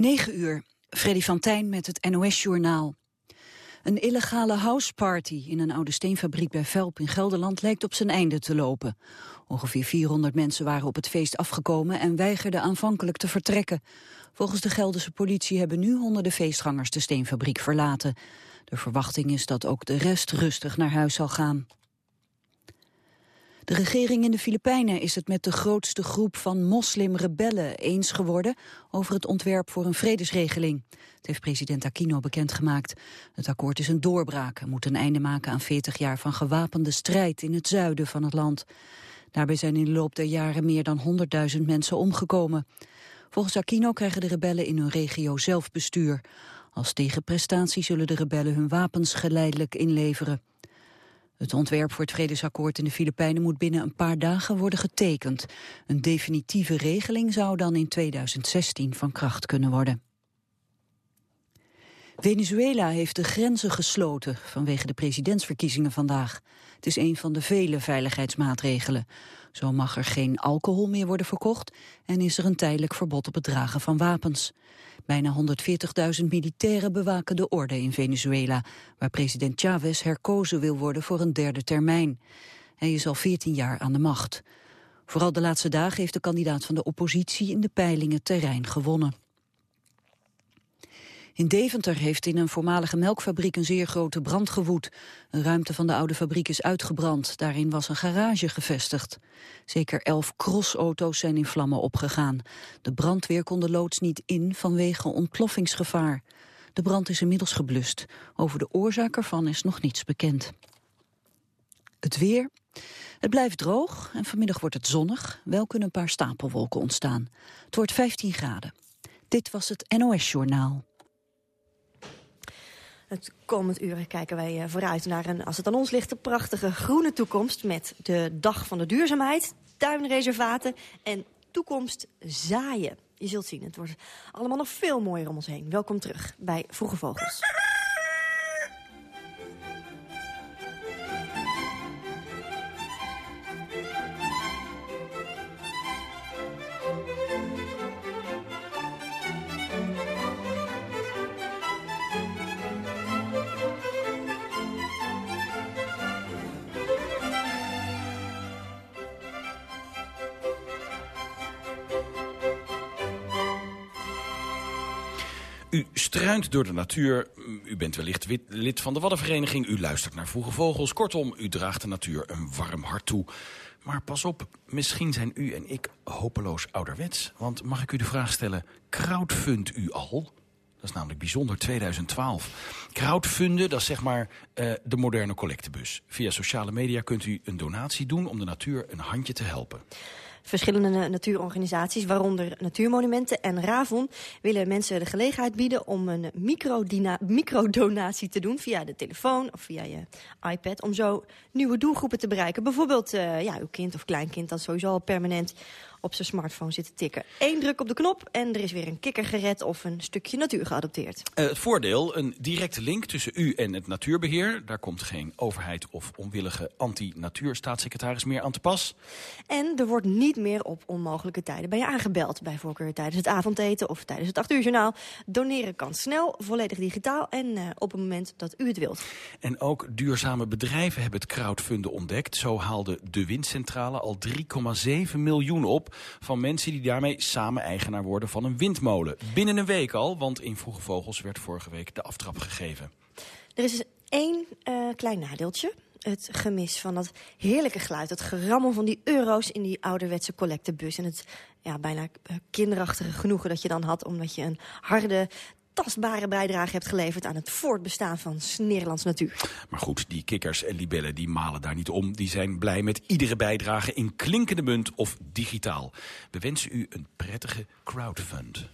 9 uur, Freddy van Tijn met het NOS-journaal. Een illegale houseparty in een oude steenfabriek bij Velp in Gelderland lijkt op zijn einde te lopen. Ongeveer 400 mensen waren op het feest afgekomen en weigerden aanvankelijk te vertrekken. Volgens de Gelderse politie hebben nu honderden feestgangers de steenfabriek verlaten. De verwachting is dat ook de rest rustig naar huis zal gaan. De regering in de Filipijnen is het met de grootste groep van moslimrebellen eens geworden over het ontwerp voor een vredesregeling. Het heeft president Aquino bekendgemaakt. Het akkoord is een doorbraak en moet een einde maken aan 40 jaar van gewapende strijd in het zuiden van het land. Daarbij zijn in de loop der jaren meer dan 100.000 mensen omgekomen. Volgens Aquino krijgen de rebellen in hun regio zelfbestuur. Als tegenprestatie zullen de rebellen hun wapens geleidelijk inleveren. Het ontwerp voor het vredesakkoord in de Filipijnen moet binnen een paar dagen worden getekend. Een definitieve regeling zou dan in 2016 van kracht kunnen worden. Venezuela heeft de grenzen gesloten vanwege de presidentsverkiezingen vandaag. Het is een van de vele veiligheidsmaatregelen. Zo mag er geen alcohol meer worden verkocht en is er een tijdelijk verbod op het dragen van wapens. Bijna 140.000 militairen bewaken de orde in Venezuela, waar president Chavez herkozen wil worden voor een derde termijn. Hij is al 14 jaar aan de macht. Vooral de laatste dagen heeft de kandidaat van de oppositie in de peilingen terrein gewonnen. In Deventer heeft in een voormalige melkfabriek een zeer grote brand gewoed. Een ruimte van de oude fabriek is uitgebrand. Daarin was een garage gevestigd. Zeker elf crossauto's zijn in vlammen opgegaan. De brandweer kon de loods niet in vanwege ontploffingsgevaar. De brand is inmiddels geblust. Over de oorzaak ervan is nog niets bekend. Het weer. Het blijft droog en vanmiddag wordt het zonnig. Wel kunnen een paar stapelwolken ontstaan. Het wordt 15 graden. Dit was het NOS Journaal. Het komend uur kijken wij eh, vooruit naar een, als het aan ons ligt, een prachtige groene toekomst met de Dag van de Duurzaamheid, tuinreservaten en toekomst zaaien. Je zult zien, het wordt allemaal nog veel mooier om ons heen. Welkom terug bij Vroege Vogels. U struint door de natuur. U bent wellicht lid van de Waddenvereniging. U luistert naar Vroege Vogels. Kortom, u draagt de natuur een warm hart toe. Maar pas op, misschien zijn u en ik hopeloos ouderwets. Want mag ik u de vraag stellen, crowdfund u al? Dat is namelijk bijzonder, 2012. Crowdfunden, dat is zeg maar uh, de moderne collectebus. Via sociale media kunt u een donatie doen om de natuur een handje te helpen. Verschillende natuurorganisaties, waaronder Natuurmonumenten en Ravon... willen mensen de gelegenheid bieden om een microdonatie te doen... via de telefoon of via je iPad, om zo nieuwe doelgroepen te bereiken. Bijvoorbeeld uh, ja, uw kind of kleinkind dat sowieso al permanent op zijn smartphone zitten tikken. Eén druk op de knop en er is weer een kikker gered of een stukje natuur geadopteerd. Uh, het voordeel, een directe link tussen u en het natuurbeheer. Daar komt geen overheid of onwillige anti-natuurstaatssecretaris meer aan te pas. En er wordt niet meer op onmogelijke tijden bij je aangebeld. Bij voorkeur tijdens het avondeten of tijdens het 8 uur journaal. Doneren kan snel, volledig digitaal en uh, op het moment dat u het wilt. En ook duurzame bedrijven hebben het crowdfunden ontdekt. Zo haalde de windcentrale al 3,7 miljoen op van mensen die daarmee samen eigenaar worden van een windmolen. Binnen een week al, want in Vroege Vogels werd vorige week de aftrap gegeven. Er is één uh, klein nadeeltje. Het gemis van dat heerlijke geluid. Het gerammel van die euro's in die ouderwetse collectebus. En het ja, bijna eh, kinderachtige genoegen dat je dan had... omdat je een harde tastbare bijdrage hebt geleverd aan het voortbestaan van Nederlands natuur. Maar goed, die kikkers en libellen die malen daar niet om. Die zijn blij met iedere bijdrage in klinkende munt of digitaal. We wensen u een prettige crowdfund.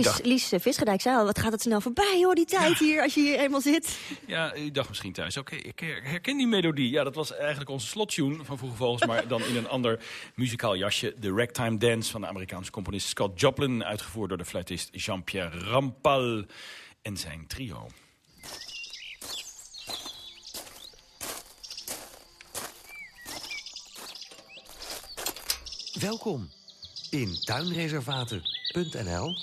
Lies, dacht- Lies Visgedijk zei al, wat gaat het snel voorbij hoor, die tijd hier, als je hier eenmaal zit. Ja, u dacht misschien thuis, oké, ik her- herken die melodie. Ja, dat was eigenlijk onze slottune van Vroege Vogels... maar dan in een ander muzikaal jasje. De Ragtime Dance van de Amerikaanse componist Scott Joplin... uitgevoerd door de fluitist Jean-Pierre Rampal en zijn trio. Welkom in tuinreservaten.nl.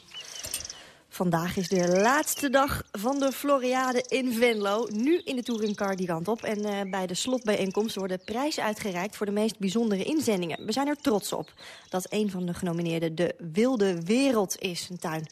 Vandaag is de laatste dag van de Floriade in Venlo. Nu in de touringcar die kant op. En eh, bij de slotbijeenkomst worden prijzen uitgereikt voor de meest bijzondere inzendingen. We zijn er trots op dat een van de genomineerden de Wilde Wereld is, een tuin.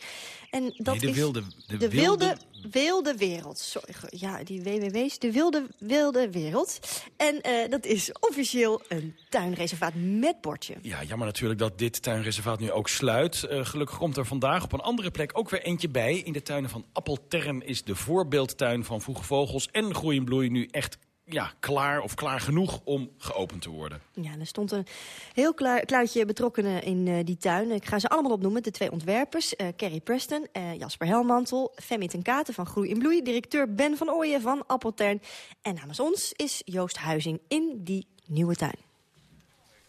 En dat Nee, de is wilde... De, de wilde, wilde Wereld. Sorry, ja, die WWW's. De Wilde, wilde Wereld. En eh, dat is officieel een tuinreservaat met bordje. Ja, jammer natuurlijk dat dit tuinreservaat nu ook sluit. Eh, gelukkig komt er vandaag op een andere plek ook weer eentje bij. In de tuinen van Appeltern is de voorbeeldtuin van Vroege Vogels en Groei en Bloei nu echt ja, klaar of klaar genoeg om geopend te worden. Ja, er stond een heel klaar, kluitje betrokkenen in eh, die tuin. Ik ga ze allemaal opnoemen. De twee ontwerpers, eh Carrie Preston, eh, Jasper Helmantel... Femi ten Katen van Groei in Bloei... directeur Ben van Ooyen van Appeltern. En namens ons is Joost Huizing in die nieuwe tuin.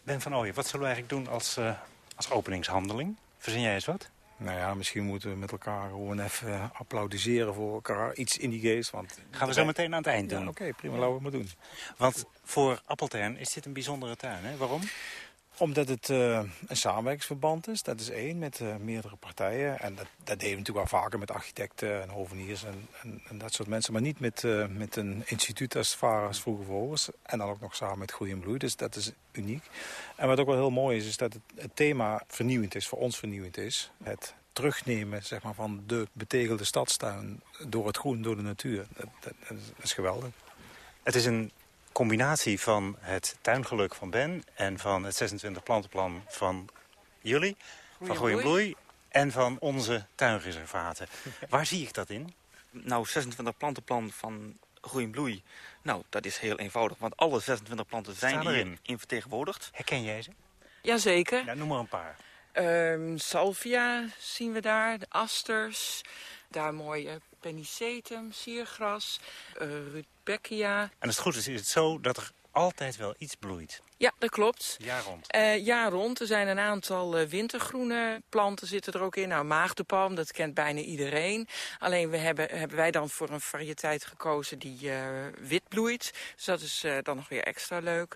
Ben van Ooyen, wat zullen we eigenlijk doen als, eh, als openingshandeling? Verzin jij eens wat? Nou ja, misschien moeten we met elkaar gewoon even eh, applaudisseren voor elkaar. Iets in die geest. Want Gaan we zo meteen aan het eind Ja, doen. Oké, prima, laten we het maar doen. Want voor Appeltern is dit een bijzondere tuin, hè? Waarom? Omdat het eh, een samenwerkingsverband is, dat is één, met eh, meerdere partijen. En dat, dat deden we natuurlijk wel vaker met architecten en hoveniers en, en, dat soort mensen. Maar niet met, eh, met een instituut als Varas Vroege Vogels. En dan ook nog samen met Groei en Bloei, dus dat is uniek. En wat ook wel heel mooi is, is dat het, het thema vernieuwend is, voor ons vernieuwend is. Het terugnemen zeg maar, van de betegelde stadstuin door het groen, door de natuur. Dat, dat, dat is geweldig. Het is een combinatie van het tuingeluk van Ben... en van het 26 plantenplan van jullie, van Groei en Bloei... en van onze tuinreservaten. Waar zie ik dat in? Nou, 26 plantenplan van Groei en Bloei. Nou, dat is heel eenvoudig, want alle 26 planten zijn Staan erin. hier in vertegenwoordigd. Herken jij ze? Jazeker. Ja, noem maar een paar. Ehm, salvia zien we daar, de asters. Daar mooie pennicetum, siergras, uh, rudbeckia. En als het goed is, is het zo dat er altijd wel iets bloeit. Ja, dat klopt. Jaar rond. Eh jaar rond. Er zijn een aantal eh, wintergroene planten zitten er ook in. Nou, maagdenpalm, dat kent bijna iedereen. Alleen we hebben, hebben wij dan voor een variëteit gekozen die wit bloeit. Dus dat is dan nog weer extra leuk.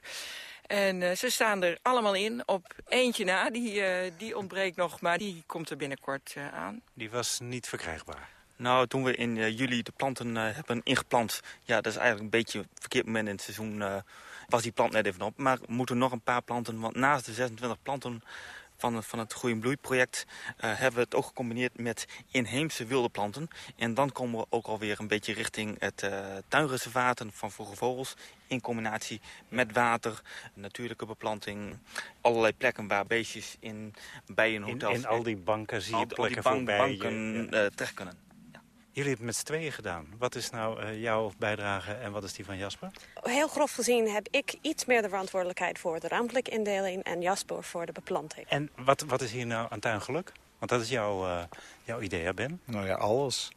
En ze staan er allemaal in op eentje na. Die, die ontbreekt nog, maar die komt er binnenkort aan. Die was niet verkrijgbaar. Nou, toen we in eh, juli de planten eh, hebben ingeplant... ja, dat is eigenlijk een beetje een verkeerd moment in het seizoen... eh, was die plant net even op. Maar we moeten nog een paar planten... want naast de 26 planten van, van het Groei en Bloei project... hebben we het ook gecombineerd met inheemse wilde planten. En dan komen we ook alweer een beetje richting het tuinreservaten van Vroege Vogels... in combinatie met water, natuurlijke beplanting... allerlei plekken waar beestjes in bijenhotels... In, in al die banken zie je al- al die plekken bank- voorbij. banken Ja. terecht kunnen. Jullie hebben het met z'n tweeën gedaan. Wat is nou eh, jouw bijdrage en wat is die van Jasper? Heel grof gezien heb ik iets meer de verantwoordelijkheid voor de ruimtelijke indeling en Jasper voor de beplanting. En wat, wat is hier nou aan tuingeluk? Want dat is jouw, eh, jouw idee, hè Ben? Nou ja, alles.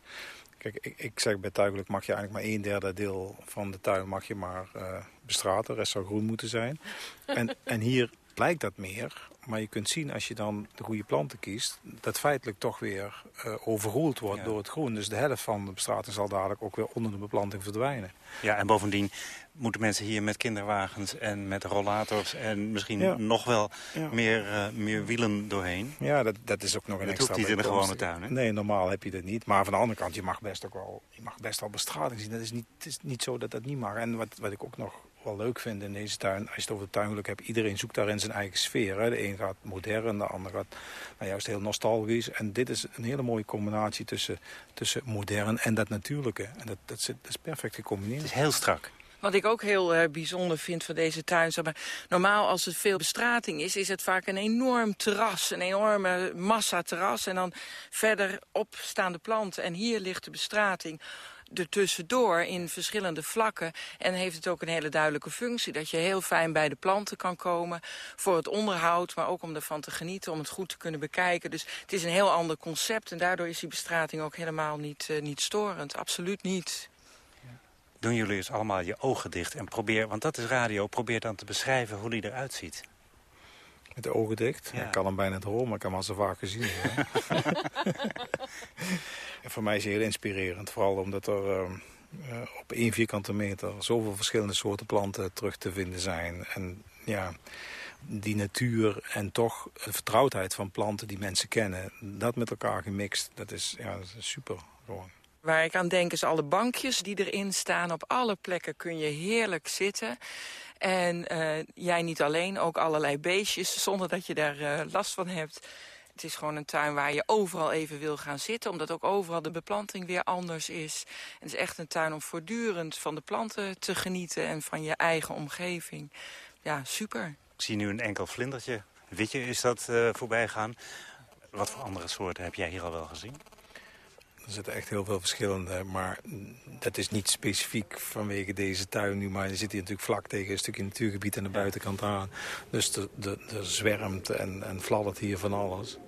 Kijk, ik, ik zeg bij tuingeluk mag je eigenlijk maar een derde deel van de tuin mag je maar eh, bestraten. De rest zou groen moeten zijn. En, en hier lijkt dat meer. Maar je kunt zien als je dan de goede planten kiest... dat feitelijk toch weer eh overroeld wordt Ja. door het groen. Dus de helft van de bestrating zal dadelijk ook weer onder de beplanting verdwijnen. Ja, en bovendien moeten mensen hier met kinderwagens en met rollators... en misschien Ja. nog wel Ja. meer, eh, meer wielen doorheen. Ja, dat, dat is ook nog een Dat extra hoeft niet in de gewone tuin, hè? Nee, normaal heb je dat niet. Maar van de andere kant, je mag best ook wel, je mag best wel bestrating zien. Dat is niet, het is niet zo dat dat niet mag. En wat, wat ik ook nog wel leuk vind in deze tuin, als je het over tuingeluk hebt, iedereen zoekt daarin zijn eigen sfeer. Hè. De een gaat modern, de ander gaat nou, juist heel nostalgisch. En dit is een hele mooie combinatie tussen, tussen modern en dat natuurlijke. En dat, dat, zit, dat is perfect Het gecombineerd. is heel strak. Wat ik ook heel eh, bijzonder vind van deze tuin. Zeg maar, normaal als het veel bestrating is, is het vaak een enorm terras. Een enorme massa terras. En dan verderop staan de planten. En hier ligt de bestrating ertussendoor in verschillende vlakken. En heeft het ook een hele duidelijke functie. Dat je heel fijn bij de planten kan komen voor het onderhoud. Maar ook om ervan te genieten, om het goed te kunnen bekijken. Dus het is een heel ander concept. En daardoor is die bestrating ook helemaal niet, uh, niet storend. Absoluut niet doen jullie eens allemaal je ogen dicht en probeer, want dat is radio, probeer dan te beschrijven hoe die eruit ziet. Met de ogen dicht? Ik kan hem bijna het horen, maar ik heb hem al zo vaak gezien. en voor mij is het heel inspirerend, vooral omdat er uh, op één vierkante meter zoveel verschillende soorten planten terug te vinden zijn. En ja, die natuur en toch de vertrouwdheid van planten die mensen kennen, dat met elkaar gemixt, dat is, ja, dat is super gewoon. Waar ik aan denk is alle bankjes die erin staan. Op alle plekken kun je heerlijk zitten. En uh, jij niet alleen, ook allerlei beestjes, zonder dat je daar uh, last van hebt. Het is gewoon een tuin waar je overal even wil gaan zitten... omdat ook overal de beplanting weer anders is. Het is echt een tuin om voortdurend van de planten te genieten... en van je eigen omgeving. Ja, super. Ik zie nu een enkel vlindertje. Witje is dat uh, voorbij gaan. Wat voor andere soorten heb jij hier al wel gezien? Er zitten echt heel veel verschillende, maar dat is niet specifiek vanwege deze tuin nu. Maar je zit hier natuurlijk vlak tegen een stukje natuurgebied aan de buitenkant aan. Dus er de, de zwermt en, en fladdert hier van alles.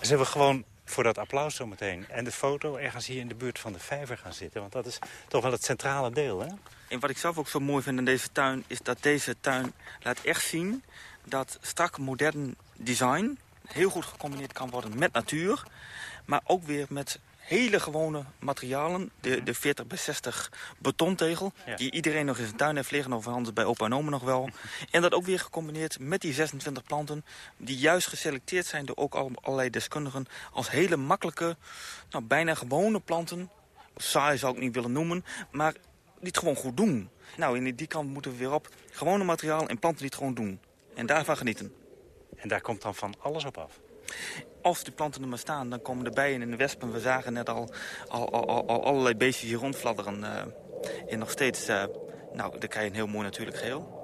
Zullen we gewoon voor dat applaus zometeen en de foto ergens hier in de buurt van de vijver gaan zitten? Want dat is toch wel het centrale deel, hè? En wat ik zelf ook zo mooi vind in deze tuin... is dat deze tuin laat echt zien dat strak modern design... heel goed gecombineerd kan worden met natuur... maar ook weer met hele gewone materialen. De, de 40 bij 60 betontegel. Die iedereen nog in zijn tuin heeft liggen. Of anders bij opa en oma nog wel. En dat ook weer gecombineerd met die 26 planten. Die juist geselecteerd zijn door ook allerlei deskundigen. Als hele makkelijke, nou, bijna gewone planten. Saai zou ik niet willen noemen. Maar die het gewoon goed doen. Nou, in die kant moeten we weer op. Gewone materiaal en planten die het gewoon doen. En daarvan genieten. En daar komt dan van alles op af? Als die planten er maar staan, dan komen de bijen en de wespen. We zagen net al, al, al, al allerlei beestjes hier rondfladderen. Uh, en nog steeds, uh, nou, dan krijg je een heel mooi natuurlijk geheel.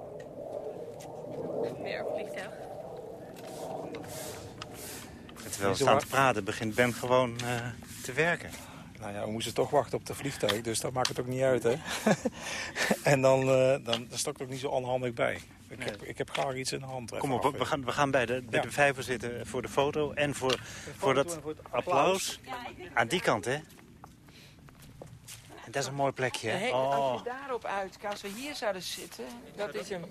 Weer vliegtuig. Terwijl we staan te praten, begint Ben gewoon uh, te werken. Nou ja, we moesten toch wachten op de vliegtuig, dus dat maakt het ook niet uit, hè. en dan, dan, dan stok ik ook niet zo onhandig bij. Ik, heb, ik heb graag iets in de hand. Kom op, we gaan, we gaan bij, de, bij de vijver zitten voor de foto en voor, voor dat applaus. Aan die kant, hè? Dat is een mooi plekje. Oh. Als je daarop uit, als we hier zouden zitten, dat is hem.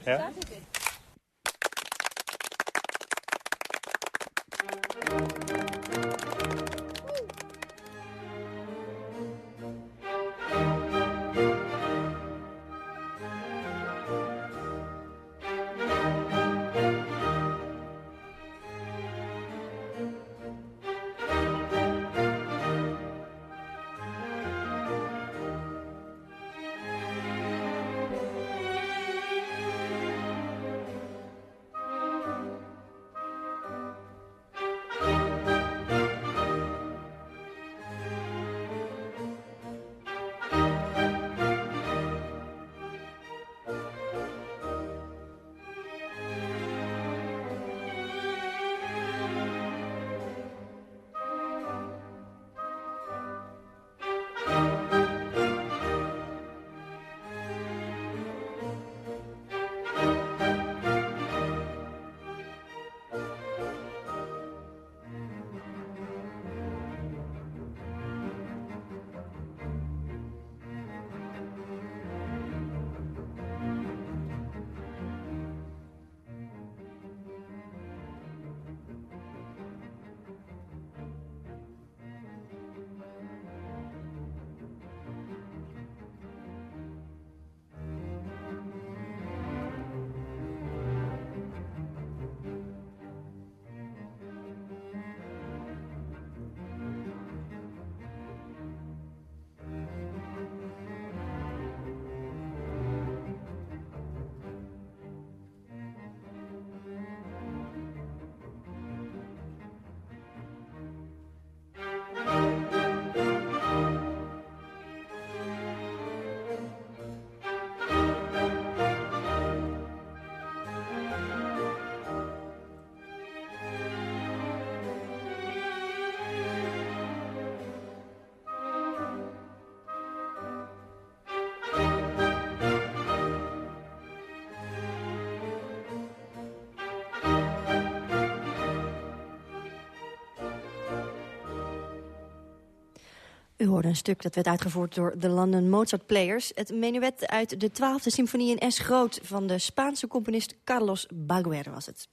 Hoorde een stuk dat werd uitgevoerd door de London Mozart Players. Het menuet uit de 12e symfonie in S groot van de Spaanse componist Carlos Baguer was het.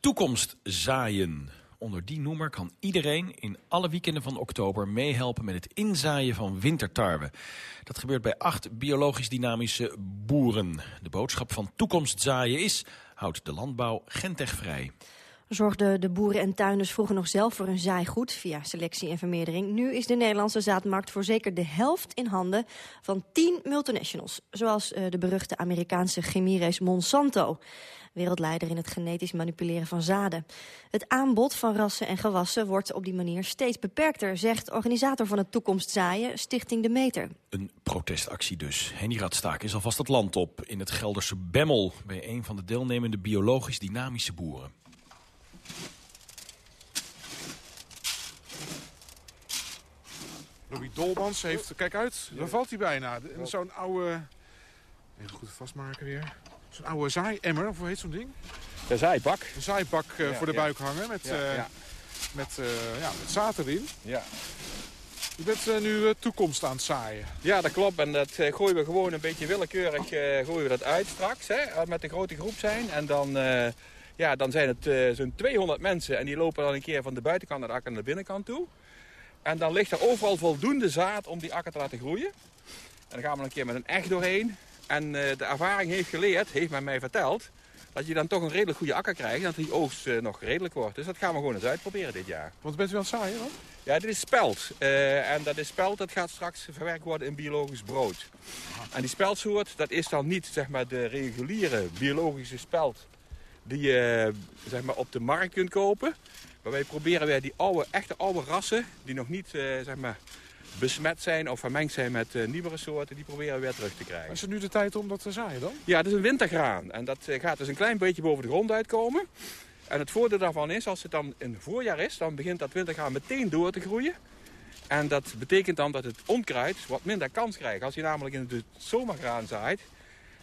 Toekomst zaaien. Onder die noemer kan iedereen in alle weekenden van oktober meehelpen met het inzaaien van wintertarwe. Dat gebeurt bij acht biologisch dynamische boeren. De boodschap van toekomst zaaien is, houdt de landbouw gentech vrij zorgden de boeren en tuinders vroeger nog zelf voor hun zaaigoed via selectie en vermeerdering. Nu is de Nederlandse zaadmarkt voor zeker de helft in handen van tien multinationals. Zoals uh, de beruchte Amerikaanse chemiereis Monsanto. Wereldleider in het genetisch manipuleren van zaden. Het aanbod van rassen en gewassen wordt op die manier steeds beperkter, zegt organisator van het Toekomst Zaaien, Stichting De Meter. Een protestactie dus. Henny Radstaak is alvast het land op in het Gelderse Bemmel... bij een van de deelnemende biologisch dynamische boeren. Louis Dolmans heeft, kijk uit, daar valt hij bijna. Zo'n oude, even goed vastmaken weer. Zo'n oude zaaiemmer, of hoe heet zo'n ding? Een zaaibak. Een zaaibak uh, voor de buik hangen met, ja, uh, met, uh, ja, met zaad erin. Ja. Je bent nu toekomst aan het zaaien. Ja, dat klopt. En dat gooien we gewoon een beetje willekeurig gooien we dat uit straks. Hè, met een grote groep zijn. En dan, ja, dan zijn het zo'n 200 mensen. En die lopen dan een keer van de buitenkant naar de akker naar de binnenkant toe. En dan ligt er overal voldoende zaad om die akker te laten groeien. En dan gaan we een keer met een echt doorheen. En uh, de ervaring heeft geleerd, heeft men mij verteld... dat je dan toch een redelijk goede akker krijgt... en dat die oogst uh, nog redelijk wordt. Dus dat gaan we gewoon eens uitproberen dit jaar. Wat bent u het zaaien dan? Ja, dit is spelt. Uh, en dat is spelt, dat gaat straks verwerkt worden in biologisch brood. En die speltsoort, dat is dan niet zeg maar, de reguliere biologische spelt... die je zeg maar, op de markt kunt kopen... Maar wij proberen weer die oude, echte oude rassen, die nog niet uh, zeg maar, besmet zijn of vermengd zijn met uh, nieuwere soorten, die proberen we weer terug te krijgen. Is het nu de tijd om dat te zaaien dan? Ja, het is een wintergraan. En dat uh, gaat dus een klein beetje boven de grond uitkomen. En het voordeel daarvan is, als het dan in het voorjaar is, dan begint dat wintergraan meteen door te groeien. En dat betekent dan dat het onkruid wat minder kans krijgt. Als je namelijk in het zomergraan zaait,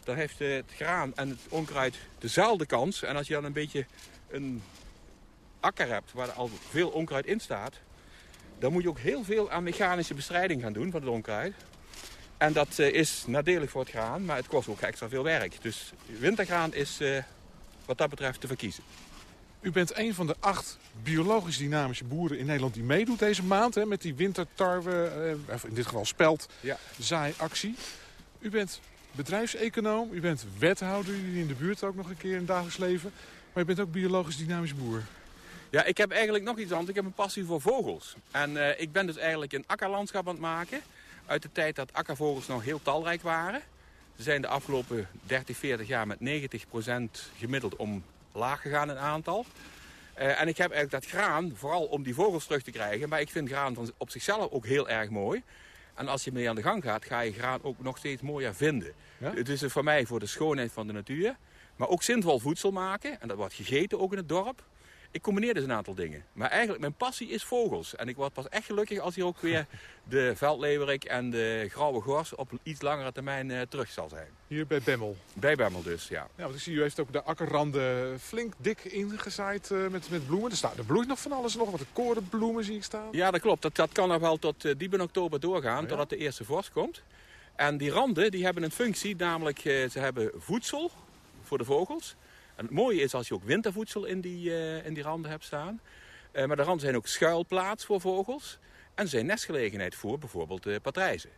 dan heeft het graan en het onkruid dezelfde kans. En als je dan een beetje een akker hebt waar al veel onkruid in staat... dan moet je ook heel veel aan mechanische bestrijding gaan doen van het onkruid. En dat uh, is nadelig voor het graan, maar het kost ook extra veel werk. Dus wintergraan is uh, wat dat betreft te verkiezen. U bent een van de acht biologisch dynamische boeren in Nederland die meedoet deze maand... Hè, met die wintertarwe, uh, in dit geval spelt, ja. zaaiactie. U bent bedrijfseconoom, u bent wethouder, u in de buurt ook nog een keer in het dagelijks leven... maar u bent ook biologisch dynamisch boer. Ja, ik heb eigenlijk nog iets anders. Ik heb een passie voor vogels. En uh, ik ben dus eigenlijk een akkerlandschap aan het maken. Uit de tijd dat akkervogels nog heel talrijk waren. Ze zijn de afgelopen 30, 40 jaar met 90% gemiddeld omlaag gegaan in aantal. Uh, en ik heb eigenlijk dat graan, vooral om die vogels terug te krijgen. Maar ik vind graan van, op zichzelf ook heel erg mooi. En als je mee aan de gang gaat, ga je graan ook nog steeds mooier vinden. Ja? Het is voor mij voor de schoonheid van de natuur. Maar ook zinvol voedsel maken. En dat wordt gegeten ook in het dorp. Ik combineer dus een aantal dingen. Maar eigenlijk, mijn passie is vogels. En ik word pas echt gelukkig als hier ook weer de veldleverik en de grauwe gors op iets langere termijn uh, terug zal zijn. Hier bij Bemmel? Bij Bemmel dus, ja. Ja, want ik zie u heeft ook de akkerranden flink dik ingezaaid uh, met, met bloemen. Er, staat, er bloeit nog van alles nog, wat de korenbloemen zie ik staan. Ja, dat klopt. Dat, dat kan nog wel tot uh, diep in oktober doorgaan, oh, ja? totdat de eerste vorst komt. En die randen die hebben een functie, namelijk ze hebben voedsel voor de vogels... En het mooie is als je ook wintervoedsel in die, uh, in die randen hebt staan. Uh, maar de randen zijn ook schuilplaats voor vogels. En zijn nestgelegenheid voor bijvoorbeeld uh, patrijzen.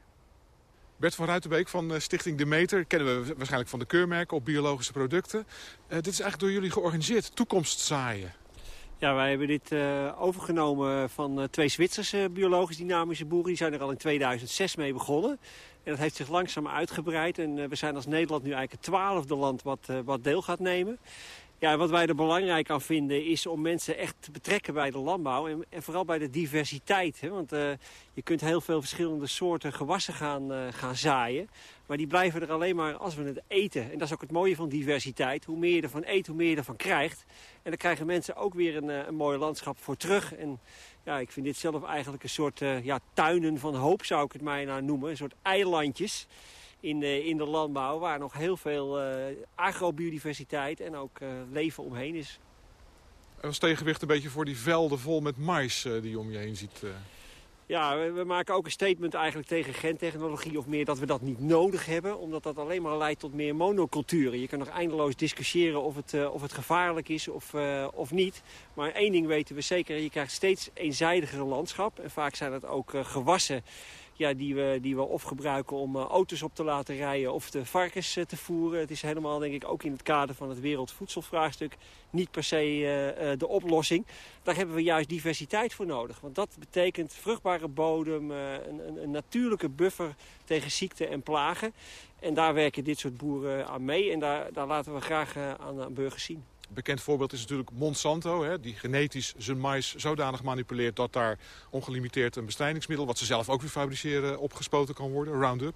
Bert van Ruitenbeek van Stichting Demeter. Kennen we waarschijnlijk van de keurmerken op biologische producten. dit is eigenlijk door jullie georganiseerd. Toekomst zaaien. Ja, wij hebben dit uh, overgenomen van uh, twee Zwitserse biologisch dynamische boeren. Die zijn er al in 2006 mee begonnen. En dat heeft zich langzaam uitgebreid. En uh, we zijn als Nederland nu eigenlijk het twaalfde land wat, wat deel gaat nemen. Ja, wat wij er belangrijk aan vinden is om mensen echt te betrekken bij de landbouw. En, vooral bij de diversiteit. Hè? Want uh, je kunt heel veel verschillende soorten gewassen gaan, gaan zaaien. Maar die blijven er alleen maar als we het eten. En dat is ook het mooie van diversiteit. Hoe meer je ervan eet, hoe meer je ervan krijgt. En dan krijgen mensen ook weer een, een mooi landschap voor terug. En ja, ik vind dit zelf eigenlijk een soort ja, tuinen van hoop zou ik het mij nou noemen. Een soort eilandjes in de, in de landbouw... waar nog heel veel uh, agrobiodiversiteit en ook uh, leven omheen is. Als tegenwicht een beetje voor die velden vol met mais die je om je heen ziet... Ja, we, maken ook een statement eigenlijk tegen gentechnologie of meer dat we dat niet nodig hebben. Omdat dat alleen maar leidt tot meer monoculturen. Je kan nog eindeloos discussiëren of het, uh, of het gevaarlijk is of, uh, of niet. Maar één ding weten we zeker, je krijgt steeds eenzijdigere landschap. En vaak zijn het ook uh, gewassen ja, die, we, die we of gebruiken om uh, auto's op te laten rijden of de varkens uh, te voeren. Het is helemaal, denk ik, ook in het kader van het wereldvoedselvraagstuk niet per se uh, de oplossing. Daar hebben we juist diversiteit voor nodig. Want dat betekent vruchtbare bodem, een, een, een, natuurlijke buffer tegen ziekte en plagen. En daar werken dit soort boeren aan mee en daar, daar laten we graag aan, aan burgers zien bekend voorbeeld is natuurlijk Monsanto. Hè, die genetisch zijn mais zodanig manipuleert dat daar ongelimiteerd een bestrijdingsmiddel... wat ze zelf ook weer fabriceren, opgespoten kan worden, Roundup.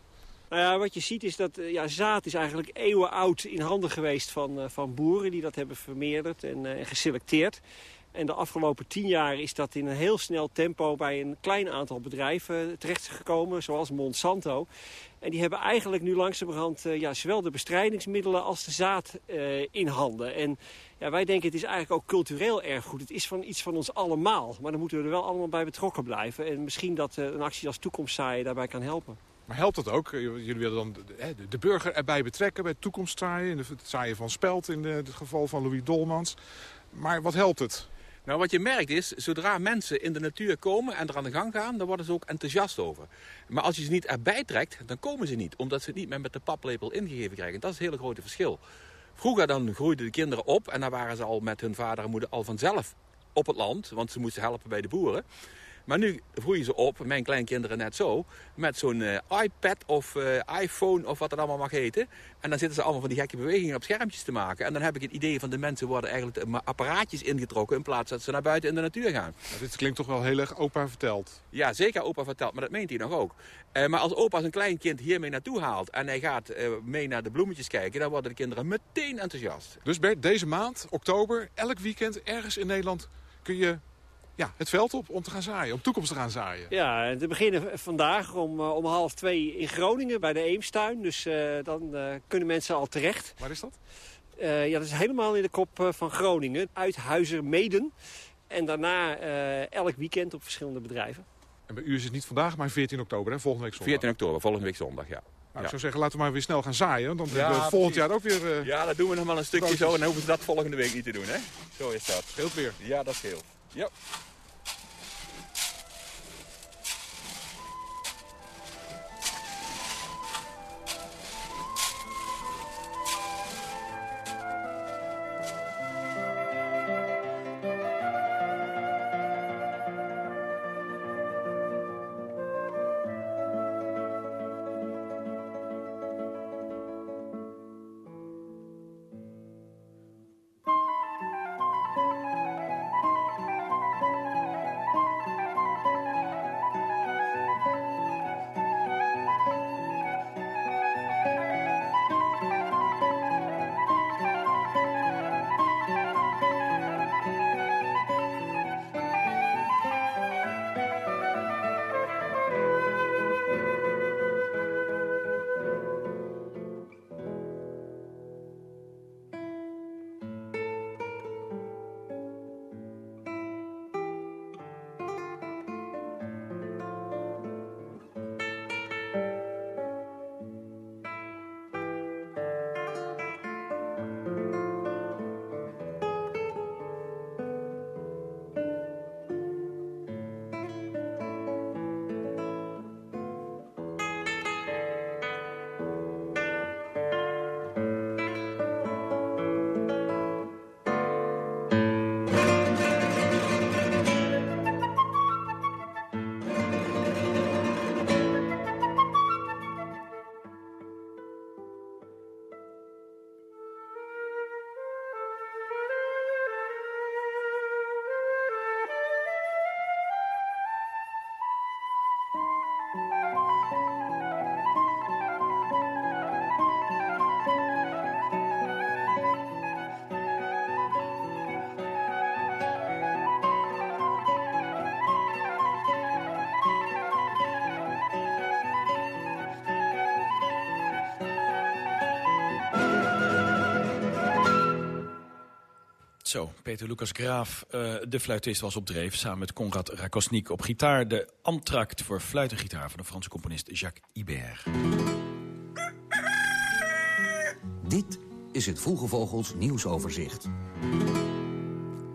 Nou ja, wat je ziet is dat ja, zaad is eigenlijk eeuwen oud in handen geweest van, uh, van boeren... die dat hebben vermeerderd en, uh, en geselecteerd. En de afgelopen tien jaar is dat in een heel snel tempo bij een klein aantal bedrijven terechtgekomen, zoals Monsanto. En die hebben eigenlijk nu langzamerhand uh, ja, zowel de bestrijdingsmiddelen als de zaad uh, in handen. En ja, wij denken het is eigenlijk ook cultureel erg goed. Het is van iets van ons allemaal. Maar dan moeten we er wel allemaal bij betrokken blijven. En misschien dat uh, een actie als toekomstzaaien daarbij kan helpen. Maar helpt dat ook? Jullie willen dan de, burger erbij betrekken bij toekomstzaaien. Het zaaien van speld in het geval van Louis Dolmans. Maar wat helpt het? Nou, wat je merkt is, zodra mensen in de natuur komen en er aan de gang gaan, dan worden ze ook enthousiast over. Maar als je ze niet erbij trekt, dan komen ze niet. Omdat ze het niet meer met de paplepel ingegeven krijgen. Dat is het hele grote verschil. Vroeger dan groeiden de kinderen op en dan waren ze al met hun vader en moeder al vanzelf op het land. Want ze moesten helpen bij de boeren. Maar nu groeien ze op, mijn kleinkinderen net zo, met zo'n uh, iPad of uh, iPhone of wat het allemaal mag heten. En dan zitten ze allemaal van die gekke bewegingen op schermpjes te maken. En dan heb ik het idee van de mensen worden eigenlijk apparaatjes ingetrokken in plaats dat ze naar buiten in de natuur gaan. Dit klinkt toch wel heel erg opa verteld. Ja, zeker opa vertelt, maar dat meent hij nog ook. Uh, maar als opa zijn kleinkind hiermee naartoe haalt en hij gaat mee naar de bloemetjes kijken, dan worden de kinderen meteen enthousiast. Dus Bert, deze maand, oktober, elk weekend ergens in Nederland kun je ja, het veld op om te gaan zaaien, om toekomst te gaan zaaien. Ja, te beginnen vandaag om, uh, om half twee in Groningen bij de Eemstuin. Dus uh, dan uh, kunnen mensen al terecht. Waar is dat? ja, dat is helemaal in de kop van Groningen, uit Huizermeden. En daarna elk weekend op verschillende bedrijven. En bij u is het niet vandaag, maar 14 oktober, hè? volgende week zondag. 14 oktober, volgende week zondag, ja. Nou, ik zou zeggen, laten we maar weer snel gaan zaaien. Dan ja, we volgend jaar ook weer... ja, dat doen we nog wel een stukje broodjes. zo. En dan hoeven ze dat volgende week niet te doen, hè? Zo is dat. Scheelt weer. Ja, dat scheelt. Ja. Zo, Peter Lucas Graaf, uh, de fluitist, was op dreef... samen met Konrad Rakosnik op gitaar. De Antract voor fluit en gitaar van de Franse componist Jacques Ibert. Dit is het Vroege Vogels nieuwsoverzicht.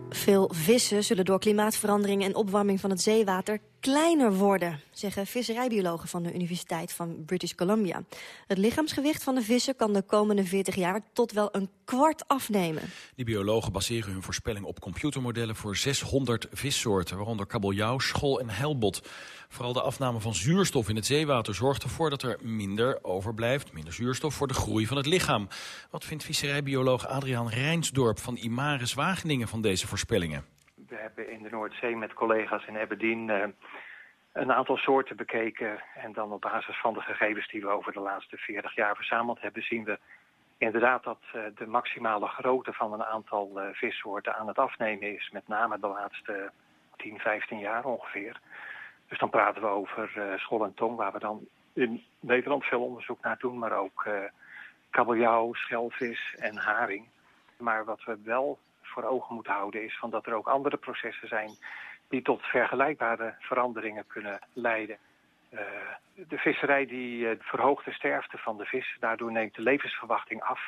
Veel vissen zullen door klimaatverandering en opwarming van het zeewater kleiner worden, zeggen visserijbiologen van de Universiteit van British Columbia. Het lichaamsgewicht van de vissen kan de komende 40 jaar tot wel een kwart afnemen. Die biologen baseren hun voorspelling op computermodellen voor 600 vissoorten, waaronder kabeljauw, schol en helbot. Vooral de afname van zuurstof in het zeewater zorgt ervoor dat er minder overblijft, minder zuurstof voor de groei van het lichaam. Wat vindt visserijbioloog Adriaan Rijnsdorp van Imaris Wageningen van deze voorspellingen? We hebben in de Noordzee met collega's in Aberdeen uh, een aantal soorten bekeken. En dan op basis van de gegevens die we over de laatste 40 jaar verzameld hebben... zien we inderdaad dat uh, de maximale grootte van een aantal uh, vissoorten aan het afnemen is. Met name de laatste 10, 15 jaar ongeveer. Dus dan praten we over schol en tong, waar we dan in Nederland veel onderzoek naar doen. Maar ook kabeljauw, schelvis en haring. Maar wat we wel voor ogen moeten houden is van dat er ook andere processen zijn die tot vergelijkbare veranderingen kunnen leiden. Uh, de visserij die uh, verhoogt de sterfte van de vis. Daardoor neemt de levensverwachting af.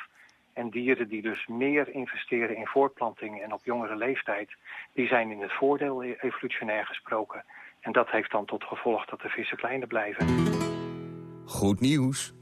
En dieren die dus meer investeren in voortplanting en op jongere leeftijd... die zijn in het voordeel e-, evolutionair gesproken. En dat heeft dan tot gevolg dat de vissen kleiner blijven. Goed nieuws.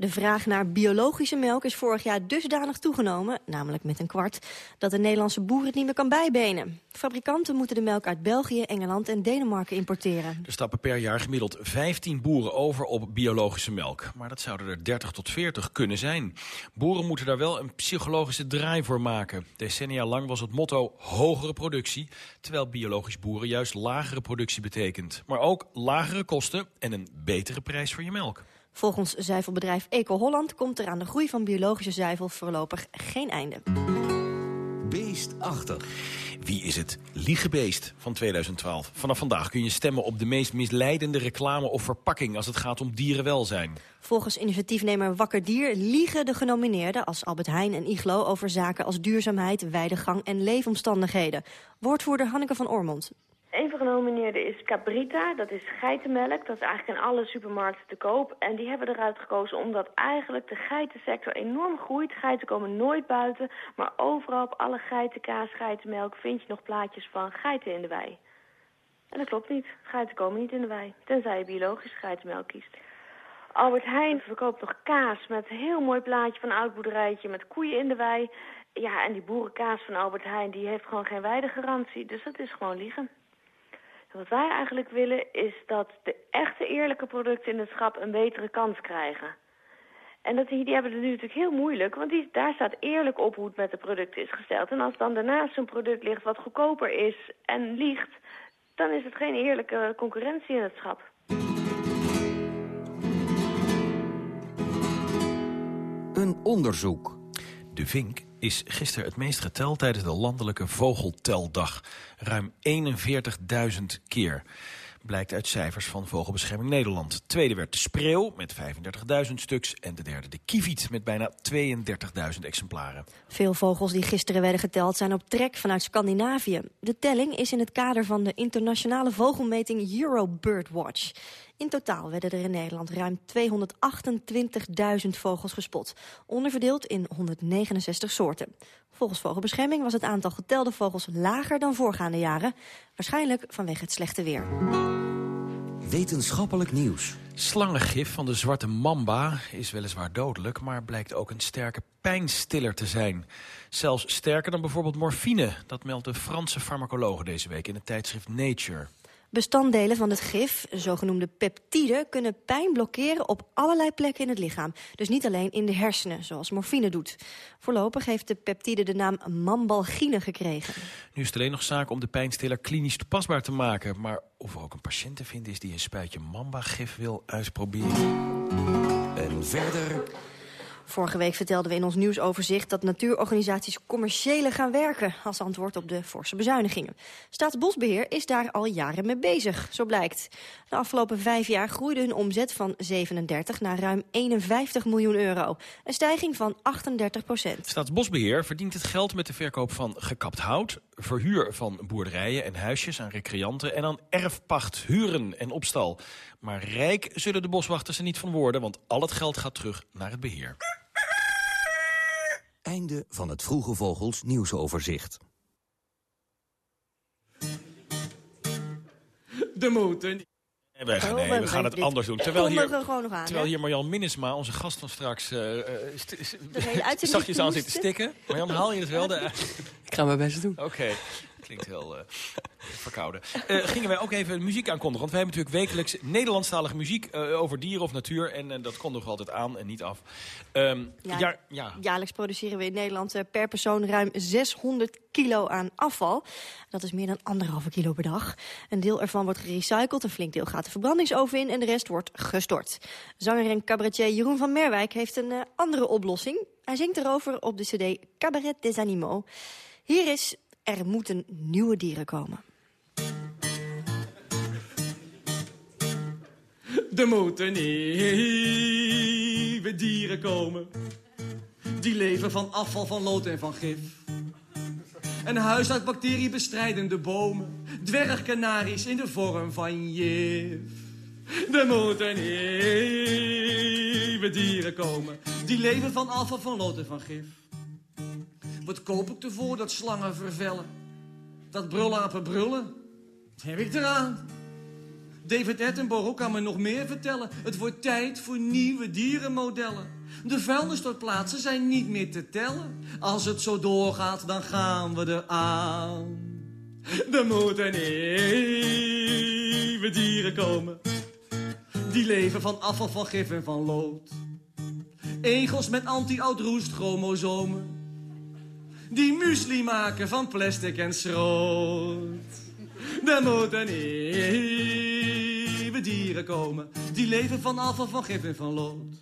De vraag naar biologische melk is vorig jaar dusdanig toegenomen, namelijk met een kwart, dat de Nederlandse boer het niet meer kan bijbenen. Fabrikanten moeten de melk uit België, Engeland en Denemarken importeren. Er stappen per jaar gemiddeld 15 boeren over op biologische melk. Maar dat zouden er 30 tot 40 kunnen zijn. Boeren moeten daar wel een psychologische draai voor maken. Decennia lang was het motto hogere productie, terwijl biologisch boeren juist lagere productie betekent. Maar ook lagere kosten en een betere prijs voor je melk. Volgens zuivelbedrijf Eco Holland komt er aan de groei van biologische zuivel voorlopig geen einde. Beestachtig. Wie is het liegebeest van 2012? Vanaf vandaag kun je stemmen op de meest misleidende reclame of verpakking als het gaat om dierenwelzijn. Volgens initiatiefnemer Wakker Dier liegen de genomineerden als Albert Heijn en Iglo over zaken als duurzaamheid, weidegang en leefomstandigheden. Woordvoerder Hanneke van Ormond. Een van de genomineerden is Cabrita, dat is geitenmelk. Dat is eigenlijk in alle supermarkten te koop. En die hebben eruit gekozen omdat eigenlijk de geitensector enorm groeit. Geiten komen nooit buiten, maar overal op alle geitenkaas, geitenmelk vind je nog plaatjes van geiten in de wei. En dat klopt niet. Geiten komen niet in de wei, tenzij je biologische geitenmelk kiest. Albert Heijn verkoopt nog kaas met een heel mooi plaatje van een oud boerderijtje met koeien in de wei. Ja, en die boerenkaas van Albert Heijn die heeft gewoon geen weidegarantie, dus dat is gewoon liegen. Wat wij eigenlijk willen is dat de echte eerlijke producten in het schap een betere kans krijgen. En dat, die, die hebben het nu natuurlijk heel moeilijk, want die, daar staat eerlijk op hoe het met de producten is gesteld. En als dan daarnaast zo'n product ligt wat goedkoper is en liegt, dan is het geen eerlijke concurrentie in het schap. Een onderzoek. De vink is gisteren het meest geteld tijdens de landelijke vogelteldag. Ruim 41.000 keer. Blijkt uit cijfers van Vogelbescherming Nederland. tweede werd de spreeuw met 35.000 stuks. En de derde de kieviet met bijna 32.000 exemplaren. Veel vogels die gisteren werden geteld zijn op trek vanuit Scandinavië. De telling is in het kader van de internationale vogelmeting Euro Birdwatch. In totaal werden er in Nederland ruim 228.000 vogels gespot. Onderverdeeld in 169 soorten. Volgens Vogelbescherming was het aantal getelde vogels lager dan voorgaande jaren. Waarschijnlijk vanwege het slechte weer. Wetenschappelijk nieuws. Slangengif van de zwarte mamba is weliswaar dodelijk... maar blijkt ook een sterke pijnstiller te zijn. Zelfs sterker dan bijvoorbeeld morfine. Dat meldt de Franse farmacologen deze week in het tijdschrift Nature. Bestanddelen van het gif, zogenoemde peptiden, kunnen pijn blokkeren op allerlei plekken in het lichaam. Dus niet alleen in de hersenen, zoals morfine doet. Voorlopig heeft de peptide de naam mambalgine gekregen. Nu is het alleen nog zaak om de pijnstiller klinisch toepasbaar te maken. Maar of er ook een patiënt te vinden is die een spuitje mamba-gif wil uitproberen. En verder... Vorige week vertelden we in ons nieuwsoverzicht dat natuurorganisaties commerciëler gaan werken als antwoord op de forse bezuinigingen. Staatsbosbeheer is daar al jaren mee bezig, zo blijkt. De afgelopen vijf jaar groeide hun omzet van 37 naar ruim 51 miljoen euro. Een stijging van 38 procent. Staatsbosbeheer verdient het geld met de verkoop van gekapt hout, verhuur van boerderijen en huisjes aan recreanten en aan erfpacht, huren en opstal. Maar rijk zullen de boswachters er niet van worden, want al het geld gaat terug naar het beheer. Einde van het Vroege Vogels nieuwsoverzicht. De motor. En wij gaan, Oh, nee, we- gaan het anders doen. Terwijl hier, terwijl hier Marjan Minnesma, onze gast van straks, uitzending zachtjes aan zit te stikken. Marjan, haal je het wel? De... Ik ga mijn best doen. Oké, klinkt heel eh, verkouden. Eh, gingen wij ook even muziek aankondigen. Want wij hebben natuurlijk wekelijks Nederlandstalige muziek eh, over dieren of natuur. En dat kondigen we altijd aan en niet af. Ehm, Ja, ja, ja. Jaarlijks produceren we in Nederland per persoon ruim 600 kilo aan afval. Dat is meer dan anderhalve kilo per dag. Een deel ervan wordt gerecycled, een flink deel gaat de verbrandingsoven in... en de rest wordt gestort. Zanger en cabaretier Jeroen van Merwijk heeft een andere oplossing. Hij zingt erover op de cd Cabaret des Animaux. Hier is Er moeten nieuwe dieren komen. Er moeten nieuwe dieren komen. Die leven van afval, van lood en van gif. Een huis uit bacteriebestrijdende bomen. Dwergkanaries in de vorm van jif. Er moeten nieuwe dieren komen. Die leven van afval, van lood en van gif. Wat koop ik ervoor dat slangen vervellen? Dat brulapen brullen? Heb ik eraan? David Attenborough kan me nog meer vertellen. Het wordt tijd voor nieuwe dierenmodellen. De vuilnisstortplaatsen zijn niet meer te tellen. Als het zo doorgaat, dan gaan we eraan. Er moeten nieuwe dieren komen. Die leven van afval, van gif en van lood. Egels met anti-oud-roest chromosomen. Die muesli maken van plastic en schroot. Er moeten nieuwe dieren komen. Die leven van afval, van gif en van lood.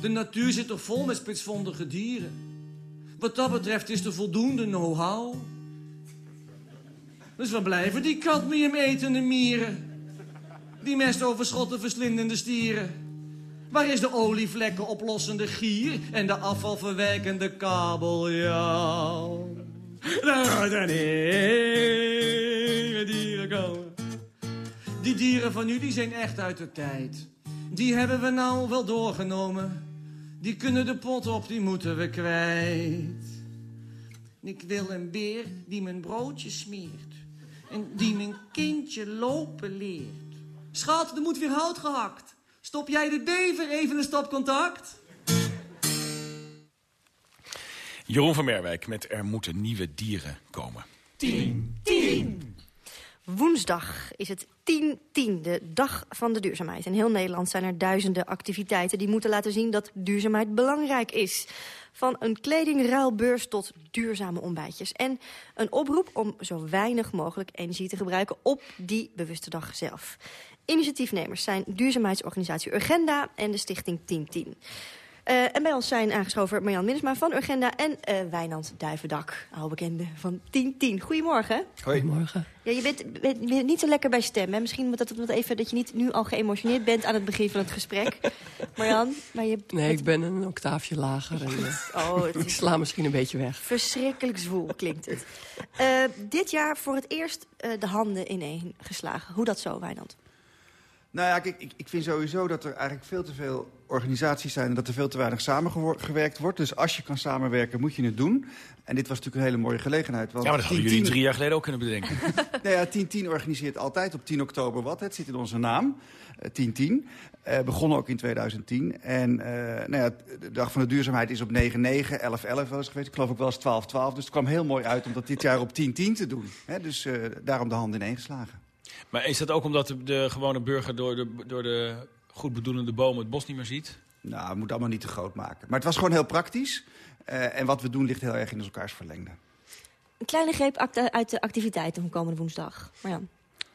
De natuur zit toch vol met spitsvondige dieren. Wat dat betreft is er voldoende know-how. Dus waar blijven die cadmium etende mieren? Die mestoverschotten verslindende stieren? Waar is de olievlekken oplossende gier en de afvalverwerkende kabeljauw? Daar nieuwe dieren komen. Die dieren van nu die zijn echt uit de tijd. Die hebben we nou wel doorgenomen. Die kunnen de pot op, die moeten we kwijt. Ik wil een beer die mijn broodje smeert. En die mijn kindje lopen leert. Schat, er moet weer hout gehakt. Stop jij de bever even een stopcontact? Jeroen van Merwijk met Er moeten nieuwe dieren komen. Tien, tien. Woensdag is het 10-10, de dag van de duurzaamheid. In heel Nederland zijn er duizenden activiteiten die moeten laten zien dat duurzaamheid belangrijk is. Van een kledingruilbeurs tot duurzame ontbijtjes. En een oproep om zo weinig mogelijk energie te gebruiken op die bewuste dag zelf. Initiatiefnemers zijn duurzaamheidsorganisatie Urgenda en de stichting 1010. Uh, en bij ons zijn aangeschoven Marjan Minnesma van Urgenda en uh, Wijnand Duivendak, oude bekende van 1010. Goedemorgen. Goedemorgen. Ja, je bent, bent, bent niet zo lekker bij stem. Hè? Misschien moet dat even dat je niet nu al geëmotioneerd bent aan het begin van het gesprek. Marjan, maar je... Nee, ik ben een octaafje lager en uh, oh, het ik sla misschien een beetje weg. Verschrikkelijk zwoel klinkt het. dit jaar voor het eerst de handen ineen geslagen. Hoe dat zo, Wijnand? Nou ja, ik, ik, ik vind sowieso dat er eigenlijk veel te veel organisaties zijn... en dat er veel te weinig samengewerkt wordt. Dus als je kan samenwerken, moet je het doen. En dit was natuurlijk een hele mooie gelegenheid. Want ja, maar dat hadden jullie drie jaar geleden ook kunnen bedenken. nou ja, 1010 organiseert altijd op 10 oktober wat. Het zit in onze naam, uh, 1010. Uh, begonnen ook in 2010. En uh, nou ja, de dag van de duurzaamheid is op 9-9, 11-11 wel eens geweest. Ik geloof ook wel eens 12-12. Dus het kwam heel mooi uit om dat dit jaar op 10-10 te doen. Dus uh, daarom de hand ineen geslagen. Maar is dat ook omdat de, de gewone burger door de, door de goedbedoelende bomen het bos niet meer ziet? Nou, het moet allemaal niet te groot maken. Maar het was gewoon heel praktisch. Uh, en wat we doen ligt heel erg in elkaars verlengde. Een kleine greep uit de activiteiten van komende woensdag. Marjan.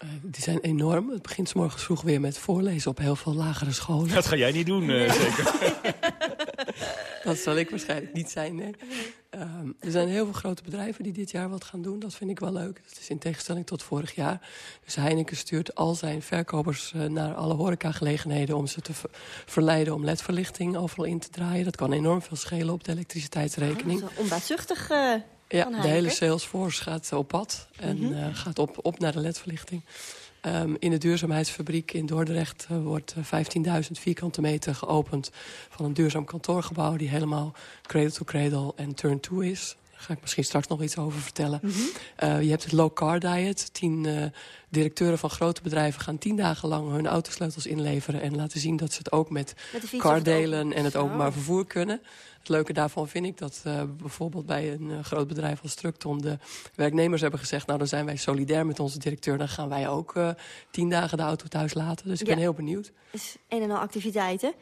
Uh, die zijn enorm. Het begint 's morgens vroeg weer met voorlezen op heel veel lagere scholen. Dat ga jij niet doen, uh, zeker. dat zal ik waarschijnlijk niet zijn, nee. Ehm, er zijn heel veel grote bedrijven die dit jaar wat gaan doen. Dat vind ik wel leuk. Dat is in tegenstelling tot vorig jaar. Dus Heineken stuurt al zijn verkopers uh, naar alle horecagelegenheden... om ze te ver verleiden om ledverlichting overal in te draaien. Dat kan enorm veel schelen op de elektriciteitsrekening. Oh, onbaatzuchtig uh, Ja, de hele Salesforce gaat op pad en mm -hmm. uh, gaat op, op naar de ledverlichting. Um, in de duurzaamheidsfabriek in Dordrecht uh, wordt uh, 15.000 vierkante meter geopend... van een duurzaam kantoorgebouw die helemaal cradle-to-cradle en turn-to is. Daar ga ik misschien straks nog iets over vertellen. Mm -hmm. uh, je hebt het low car diet. Tien uh, directeuren van grote bedrijven gaan tien dagen lang hun autosleutels inleveren... en laten zien dat ze het ook met, met car delen en het openbaar vervoer kunnen. Het leuke daarvan vind ik dat uh, bijvoorbeeld bij een groot bedrijf als Structon... de werknemers hebben gezegd, nou dan zijn wij solidair met onze directeur... dan gaan wij ook tien dagen de auto thuis laten. Dus ik ja. ben heel benieuwd. Dus een en al activiteiten.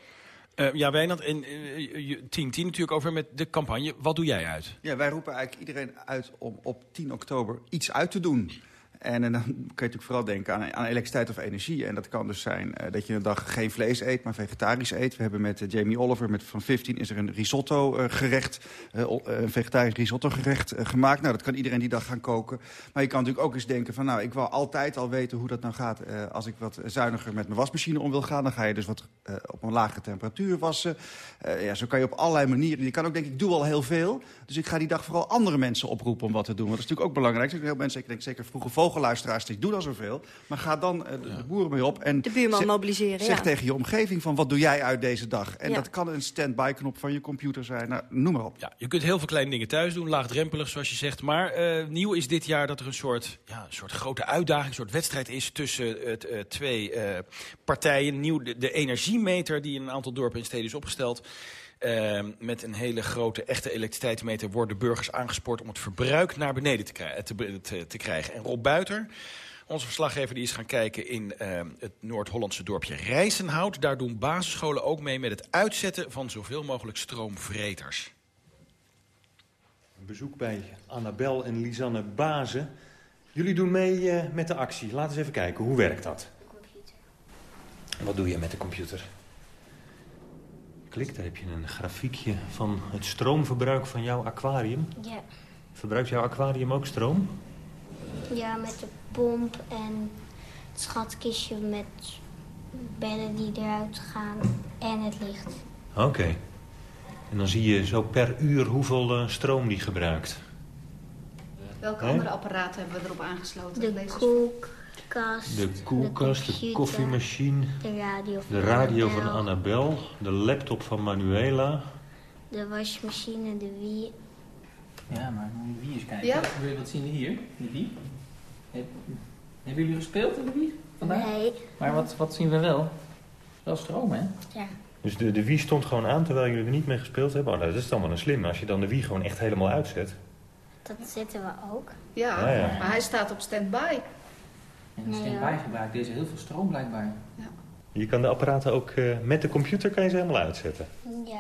Uh, ja, Wijnand, en uh, 10 10 natuurlijk over met de campagne. Wat doe jij uit? Ja, wij roepen eigenlijk iedereen uit om op 10 oktober iets uit te doen. En, dan kun je natuurlijk vooral denken aan, aan, elektriciteit of energie. En dat kan dus zijn uh, dat je een dag geen vlees eet, maar vegetarisch eet. We hebben met uh, Jamie Oliver met van 15 is er een risotto uh, gerecht, een vegetarisch risotto gerecht gemaakt. Nou, dat kan iedereen die dag gaan koken. Maar je kan natuurlijk ook eens denken van, nou, ik wil altijd al weten hoe dat nou gaat. als ik wat zuiniger met mijn wasmachine om wil gaan, dan ga je dus wat op een lage temperatuur wassen. ja, zo kan je op allerlei manieren. Je kan ook denken, ik doe al heel veel. Dus ik ga die dag vooral andere mensen oproepen om wat te doen. Want dat is natuurlijk ook belangrijk. Er heel mensen, ik denk zeker vroege vogelluisteraars, die doen al zoveel. Maar ga dan uh, de, ja. de boeren mee op. En de buurman mobiliseren, Zeg ja. tegen je omgeving van wat doe jij uit deze dag. En ja. dat kan een stand-by knop van je computer zijn. Nou, noem maar op. Ja, je kunt heel veel kleine dingen thuis doen, laagdrempelig zoals je zegt. Maar uh, nieuw is dit jaar dat er een soort, ja, een soort grote uitdaging, een soort wedstrijd is tussen uh, twee partijen. Nieuw, de, de energiemeter die in een aantal dorpen en steden is opgesteld. Uh, met een hele grote echte elektriciteitsmeter worden burgers aangespoord om het verbruik naar beneden te, krij te, te, te krijgen. En Rob Buiter, onze verslaggever, die is gaan kijken in uh, het Noord-Hollandse dorpje Rijsenhout. Daar doen basisscholen ook mee met het uitzetten van zoveel mogelijk stroomvreters. Een bezoek bij Annabel en Lisanne Bazen. Jullie doen mee uh, met de actie. Laten we eens even kijken, hoe werkt dat? Computer. Wat doe je met de computer? Klik, daar heb je een grafiekje van het stroomverbruik van jouw aquarium. Ja. Verbruikt jouw aquarium ook stroom? Ja, met de pomp en het schatkistje met bedden die eruit gaan en het licht. Oké. Okay. En dan zie je zo per uur hoeveel uh, stroom die gebruikt. Welke He? andere apparaten hebben we erop aangesloten? De koelkast. De koelkast, de, computer, de koffiemachine. De radio van De radio Annabel, van Annabel. De laptop van Manuela. De wasmachine, de Wii. Ja, maar wie eens kijken. Ja? Wil je wat zien hier? De Wii? Heb, hebben jullie gespeeld in de Wii vandaag? Nee. Maar wat, wat zien we wel? Wel stroom, hè? Ja. Dus de, de Wii stond gewoon aan terwijl jullie er niet mee gespeeld hebben? Oh, nou, dat is dan wel een slim. Als je dan de Wii gewoon echt helemaal uitzet. Dat zitten we ook. Ja, Ja, ja. maar hij staat op standby. En standby hoor. gebruikt deze heel veel stroom blijkbaar. Je kan de apparaten ook uh, met de computer kan je ze helemaal uitzetten. Ja.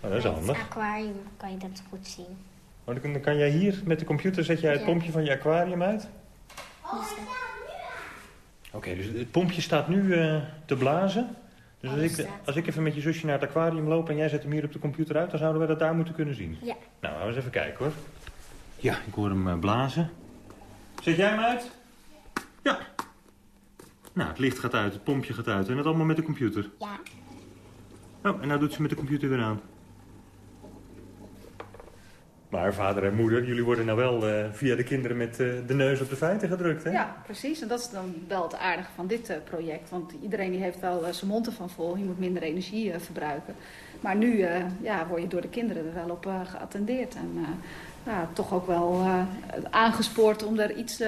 Oh, dat is Met handig. het aquarium kan je dat goed zien. Oh, dan, dan kan jij hier met de computer zet jij het Ja. pompje van je aquarium uit? Dus dat- Oké, dus het pompje staat nu eh, te blazen. Dus als Oh, ik, staat. als ik even met je zusje naar het aquarium loop en jij zet hem hier op de computer uit, dan zouden we dat daar moeten kunnen zien. Ja. Nou, laten we eens even kijken hoor. Ja, ik hoor hem eh, blazen. Zet jij hem uit? Ja. Nou, het licht gaat uit, het pompje gaat uit en dat allemaal met de computer. Ja. Oh, en nou doet ze met de computer weer aan. Maar vader en moeder, jullie worden nou wel eh, via de kinderen met eh, de neus op de feiten gedrukt, hè? Ja, precies. En dat is dan wel het aardige van dit eh, project. Want iedereen die heeft wel zijn mond ervan vol. Je moet minder energie verbruiken. Maar nu eh, ja, word je door de kinderen er wel op eh, geattendeerd. En eh, ja, toch ook wel eh, aangespoord om er iets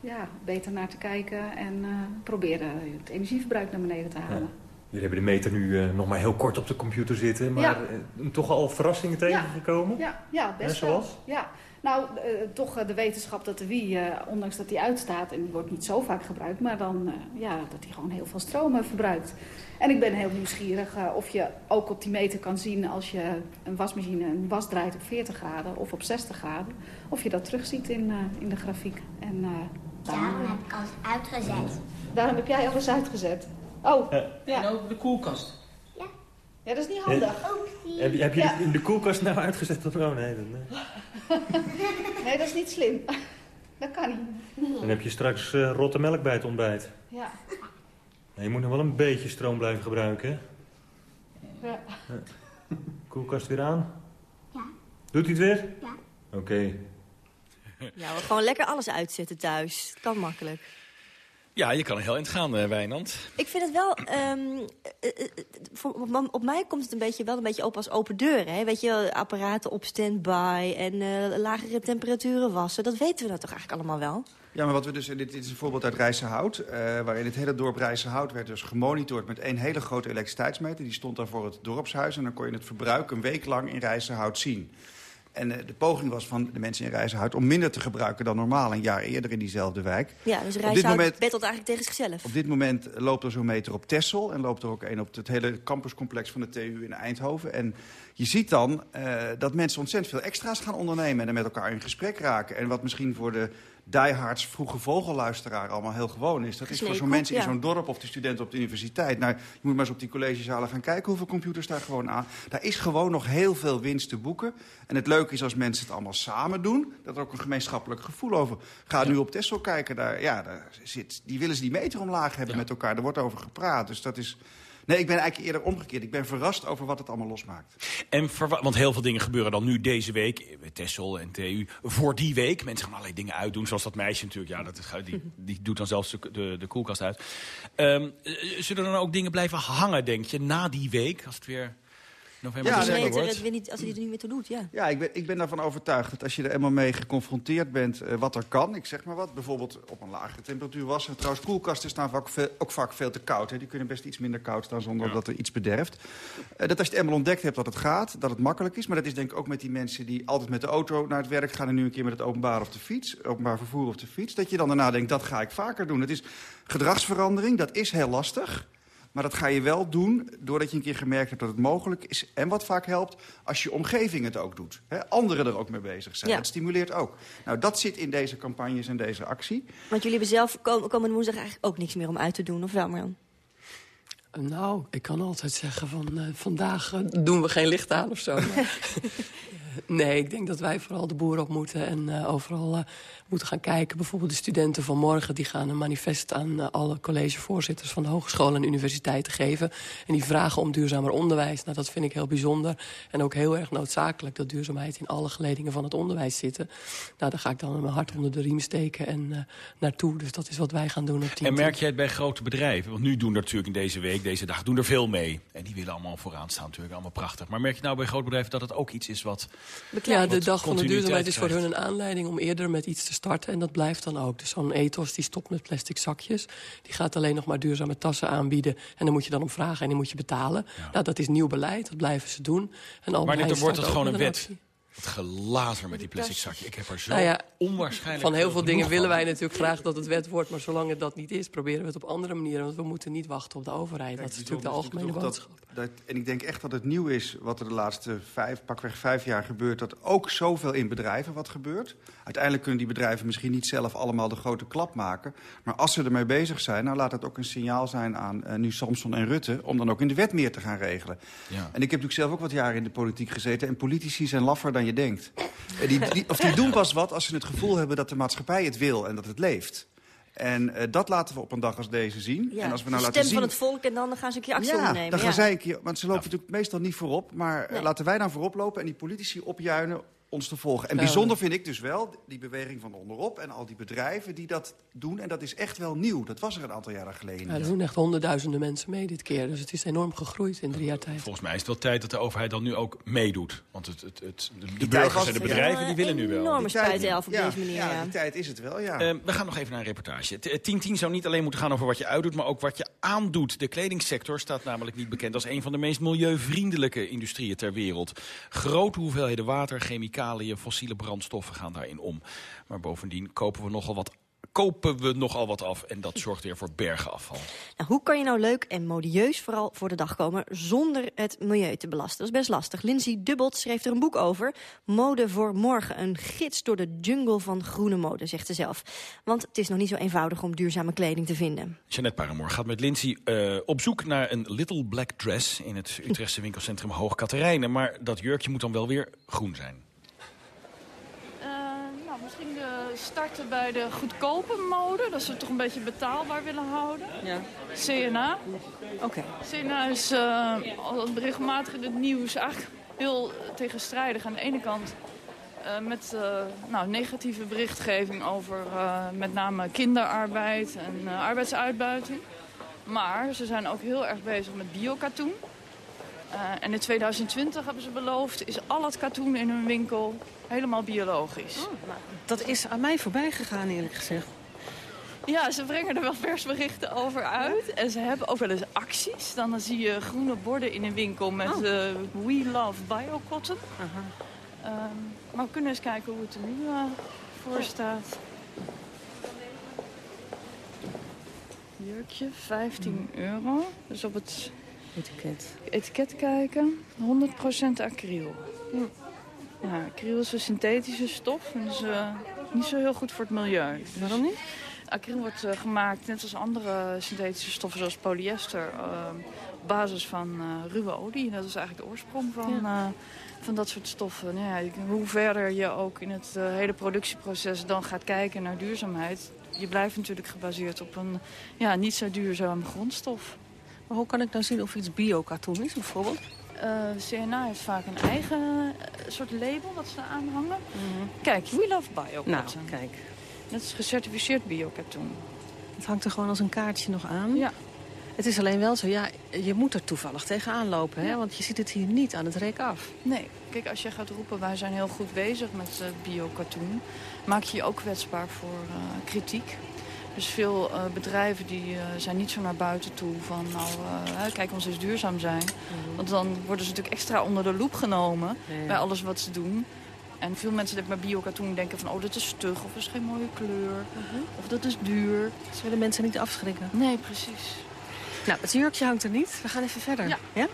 ja, beter naar te kijken. En eh, proberen het energieverbruik naar beneden te halen. Jullie hebben de meter nu eh, nog maar heel kort op de computer zitten, maar Ja. eh, toch al verrassingen tegengekomen? Ja, ja best Ja, wel. zoals? Ja. Nou, eh, toch eh, de wetenschap dat de Wii, eh, ondanks dat die uitstaat en die wordt niet zo vaak gebruikt, maar dan eh, ja, dat die gewoon heel veel stroom eh, verbruikt. En ik ben heel nieuwsgierig eh, of je ook op die meter kan zien als je een wasmachine een was draait op 40 graden of op 60 graden, of je dat terugziet in, eh, in de grafiek. En, eh, dan, Daarom heb ik alles uitgezet. daarom heb jij alles uitgezet. Oh, ja. En ook de koelkast. Ja. Ja, dat is niet handig. Heb, je- heb je Ja. de koelkast nou uitgezet? Of, oh nee, dan, eh. Nee, dat is niet slim. Dat kan niet. dan heb je straks eh, rotte melk bij het ontbijt. Ja. Nee, je moet nog wel een beetje stroom blijven gebruiken, hè? ja. Koelkast weer aan? Ja. Doet hij het weer? Ja. Oké. Ja, gewoon lekker alles uitzetten thuis. Het kan makkelijk. Ja, je kan er heel eind gaan, eh, Wijnand. Ik vind het wel... ehm, eh, eh, voor, op, op mij komt het een beetje, wel een beetje open als open deuren. Hè? Weet je, wel, apparaten op standby en eh, lagere temperaturen wassen. Dat weten we nou toch eigenlijk allemaal wel? Ja, maar wat we dus, dit, dit is een voorbeeld uit Rijssenhout. eh waarin het hele dorp Rijssenhout werd dus gemonitord met één hele grote elektriciteitsmeter. Die stond daar voor het dorpshuis en dan kon je het verbruik een week lang in Rijssenhout zien. En eh, de poging was van de mensen in Rijssenhout om minder te gebruiken dan normaal. Een jaar eerder in diezelfde wijk. Ja, dus moment- bettelt eigenlijk tegen zichzelf. Op dit moment loopt er zo'n meter op Texel en loopt er ook een op het hele campuscomplex van de TU in Eindhoven. En je ziet dan eh, dat mensen ontzettend veel extra's gaan ondernemen en er met elkaar in gesprek raken. En wat misschien voor de diehards vroege vogelluisteraar allemaal heel gewoon is. Dat is voor zo'n mensen in zo'n dorp of de studenten op de universiteit. Nou, je moet maar eens op die collegezalen gaan kijken hoeveel computers daar gewoon aan. Daar is gewoon nog heel veel winst te boeken. En het leuke is als mensen het allemaal samen doen, dat er ook een gemeenschappelijk gevoel over. Ga nu op Tesla kijken, daar, ja, daar zit, die willen ze die meter omlaag hebben met elkaar. Er wordt over gepraat, dus dat is... Nee, ik ben eigenlijk eerder omgekeerd. Ik ben verrast over wat het allemaal losmaakt. En want heel veel dingen gebeuren dan nu deze week. eh, Tessel en TU. Voor die week. Mensen gaan allerlei dingen uitdoen. Zoals dat meisje natuurlijk. Ja, dat die, die doet dan zelfs de, de, de koelkast uit. Ehm, eh, zullen er dan ook dingen blijven hangen, denk je, na die week? Als het weer november, Ja, december wordt? het weer niet, als hij er niet meer toe doet, ja. Ja, ik ben, ik ben daarvan overtuigd dat als je er eenmaal mee geconfronteerd bent eh, wat er kan, ik zeg maar wat, bijvoorbeeld op een lagere temperatuur wassen. Trouwens, koelkasten staan vaak veel, ook vaak veel te koud. Hè. Die kunnen best iets minder koud staan zonder dat er iets bederft. Eh, dat als je het eenmaal ontdekt hebt dat het gaat, dat het makkelijk is. Maar dat is denk ik ook met die mensen die altijd met de auto naar het werk gaan en nu een keer met het openbaar of de fiets, openbaar vervoer of de fiets. Dat je dan daarna denkt, dat ga ik vaker doen. Het is gedragsverandering, dat is heel lastig. Maar dat ga je wel doen doordat je een keer gemerkt hebt dat het mogelijk is. En wat vaak helpt, als je omgeving het ook doet. Hè, anderen er ook mee bezig zijn. Ja. Dat stimuleert ook. Nou, dat zit in deze campagnes en deze actie. Want jullie hebben zelf kom- komende woensdag eigenlijk ook niks meer om uit te doen, of wel, Marjan? Nou, ik kan altijd zeggen van eh, vandaag eh, doen we geen licht aan of zo. Nee, ik denk dat wij vooral de boer op moeten en eh, overal eh, moeten gaan kijken. Bijvoorbeeld de studenten van morgen die gaan een manifest aan eh, alle collegevoorzitters van de hogescholen en universiteiten geven. En die vragen om duurzamer onderwijs. Nou, dat vind ik heel bijzonder en ook heel erg noodzakelijk dat duurzaamheid in alle geledingen van het onderwijs zitten. Nou, daar ga ik dan mijn hart onder de riem steken en naartoe. Dus dat is wat wij gaan doen op die En merk jij het bij grote bedrijven? Want nu doen er natuurlijk in deze week, deze dag, doen er veel mee. En die willen allemaal vooraan staan natuurlijk, allemaal prachtig. Maar merk je nou bij grote bedrijven dat het ook iets is wat... Ja, de dag van de duurzaamheid is voor hun een aanleiding om eerder met iets te starten. En dat blijft dan ook. Dus zo'n ethos die stopt met plastic zakjes. Die gaat alleen nog maar duurzame tassen aanbieden. En daar moet je dan om vragen en die moet je betalen. Nou, dat is nieuw beleid, dat blijven ze doen. En Maar dit wordt het gewoon een wet. actie. Het gelazer met die plastic zakje. Ik heb er zo Nou ja, onwaarschijnlijk Van heel veel dingen willen wij natuurlijk graag dat het wet wordt. Maar zolang het dat niet is, proberen we het op andere manieren. Want we moeten niet wachten op de overheid. Dat is natuurlijk de algemene boodschap. dat, dat, en ik denk echt dat het nieuw is wat er de laatste vijf, pakweg vijf jaar gebeurt. Dat ook zoveel in bedrijven wat gebeurt. Uiteindelijk kunnen die bedrijven misschien niet zelf allemaal de grote klap maken. Maar als ze ermee bezig zijn, nou laat het ook een signaal zijn aan eh, nu Samson en Rutte. Om dan ook in de wet meer te gaan regelen. Ja. En ik heb natuurlijk zelf ook wat jaren in de politiek gezeten. En politici zijn laffer dan je denkt. En die, die, of die doen pas wat als ze het gevoel hebben dat de maatschappij het wil en dat het leeft. En eh, dat laten we op een dag als deze zien. Ja, en als we de nou stem laten zien... van het volk en dan gaan ze een keer actie ja, ondernemen. dan gaan ja. zij een keer... Want ze lopen natuurlijk meestal niet voorop. Maar eh, Nee. laten wij dan voorop lopen en die politici opjuinen ons te volgen. En Ja. bijzonder vind ik dus wel die beweging van onderop... en al die bedrijven die dat doen. En dat is echt wel nieuw. Dat was er een aantal jaren geleden Ja, niet. er doen echt honderdduizenden mensen mee dit keer. Dus het is enorm gegroeid in drie jaar tijd. Volgens mij is het wel tijd dat de overheid dan nu ook meedoet. Want het, het, het, de, burgers en de bedrijven ja. die willen nu wel. Enorme spuitelf op ja, deze manier. Ja, Ja. die tijd is het wel, ja. Eh, we gaan nog even naar een reportage. T- 10-10 zou niet alleen moeten gaan over wat je uitdoet, maar ook wat je aandoet. De kledingsector staat namelijk niet bekend als een van de meest milieuvriendelijke industrieën ter wereld. Grote hoeveelheden water, chemicaliën, fossiele brandstoffen gaan daarin om. Maar bovendien kopen we nogal wat kopen we nogal wat af. En dat zorgt weer voor bergen afval. Nou, hoe kan je nou leuk en modieus vooral voor de dag komen... zonder het milieu te belasten? Dat is best lastig. Lindsay Dubbelt schreef er een boek over. Mode voor morgen. Een gids door de jungle van groene mode, zegt ze zelf. Want het is nog niet zo eenvoudig om duurzame kleding te vinden. Jeanette Paramoor gaat met Lindsay uh, op zoek naar een little black dress... in het Utrechtse winkelcentrum Hoog Katerijnen. Maar dat jurkje moet dan wel weer groen zijn. Uh, nou, misschien de starten bij de goedkope mode. Dat ze het toch een beetje betaalbaar willen houden. Ja. CNA. Oké. CNA is uh, regelmatig in het nieuws eigenlijk heel tegenstrijdig. Aan de ene kant uh, met uh, nou, negatieve berichtgeving over met name kinderarbeid en arbeidsuitbuiting. Maar ze zijn ook heel erg bezig met biokatoen. en in 2020 hebben ze beloofd, is al het katoen in hun winkel helemaal biologisch. Oh, nou, dat is aan mij voorbij gegaan eerlijk gezegd. Ja, ze brengen er wel persberichten over uit. En ze hebben ook wel eens acties. Dan zie je groene borden in een winkel met oh. We Love Biocotton. Uh um, maar we kunnen eens kijken hoe het er nu uh, voor staat. Jurkje, 15 euro. Dus op het etiket, etiket kijken. 100% acryl. Ja, acryl is een synthetische stof. En uh, niet zo heel goed voor het milieu. Dus Waarom niet? Acryl wordt uh, gemaakt, net als andere synthetische stoffen zoals polyester... op basis van ruwe olie. Dat is eigenlijk de oorsprong van... Ja van dat soort stoffen. Nou ja, hoe verder je ook in het hele productieproces dan gaat kijken naar duurzaamheid... je blijft natuurlijk gebaseerd op een ja, niet zo duurzame grondstof. Maar hoe kan ik nou zien of iets biokatoen is bijvoorbeeld? Uh, CNA heeft vaak een eigen uh, soort label dat ze aanhangen. Mm -hmm. Kijk, we love biokatoen. Nou, kijk. Dat is gecertificeerd biokatoen. Het hangt er gewoon als een kaartje nog aan? Ja. Het is alleen wel zo, ja, je moet er toevallig tegenaan lopen, hè? want je ziet het hier niet aan het rek af. Nee, kijk, als je gaat roepen, wij zijn heel goed bezig met uh, biokatoen, maak je je ook kwetsbaar voor uh, kritiek. Dus veel uh, bedrijven die zijn niet zo naar buiten toe van, nou, kijk, ons eens duurzaam zijn. Mm. Want dan worden ze natuurlijk extra onder de loep genomen ja. bij alles wat ze doen. En veel mensen met biokatoen denken van, oh, dat is stug, of dat is geen mooie kleur, mm -hmm. of dat is duur. Ze willen mensen niet afschrikken. Nee, precies. Nou, het jurkje hangt er niet. We gaan even verder. Ja. Ja,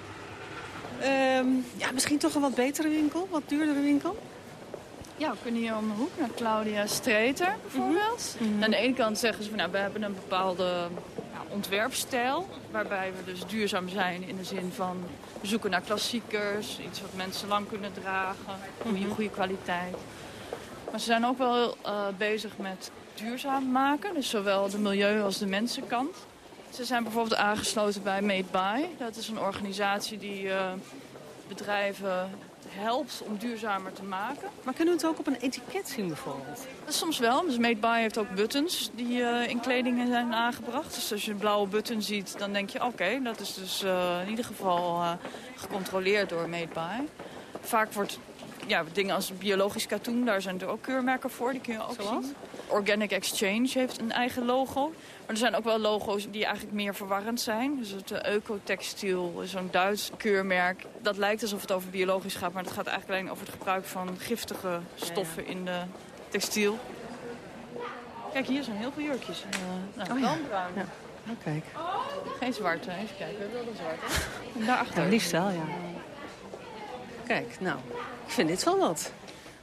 um, ja misschien toch een wat betere winkel, wat duurdere winkel? Ja, we kunnen hier om de hoek naar Claudia Streeter bijvoorbeeld. Mm -hmm. Aan de ene kant zeggen ze van nou, we hebben een bepaalde ja, ontwerpstijl. Waarbij we dus duurzaam zijn in de zin van we zoeken naar klassiekers. Iets wat mensen lang kunnen dragen. Goede, mm -hmm. goede kwaliteit. Maar ze zijn ook wel uh, bezig met duurzaam maken. Dus zowel de milieu als de mensenkant. Ze zijn bijvoorbeeld aangesloten bij Made By. Dat is een organisatie die uh, bedrijven helpt om duurzamer te maken. Maar kunnen we het ook op een etiket zien bijvoorbeeld? Soms wel. Dus Made By heeft ook buttons die uh, in kleding zijn aangebracht. Dus als je een blauwe button ziet, dan denk je... oké, okay, dat is dus uh, in ieder geval uh, gecontroleerd door Made By. Vaak wordt ja, dingen als biologisch katoen, daar zijn er ook keurmerken voor. Die kun je ook Zoals? zien. Organic Exchange heeft een eigen logo. Maar er zijn ook wel logo's die eigenlijk meer verwarrend zijn. Dus het uh, Ecotextiel, zo'n Duits keurmerk. Dat lijkt alsof het over biologisch gaat, maar het gaat eigenlijk alleen over het gebruik van giftige stoffen in de textiel. Kijk, hier zijn heel veel jurkjes. Uh, nou, oh, ja. bruin. Ja. Oh, kijk. Geen zwarte, even kijken. We hebben wel een zwarte. En daarachter. Ja, liefst wel, ja. Kijk, nou, ik vind dit wel wat.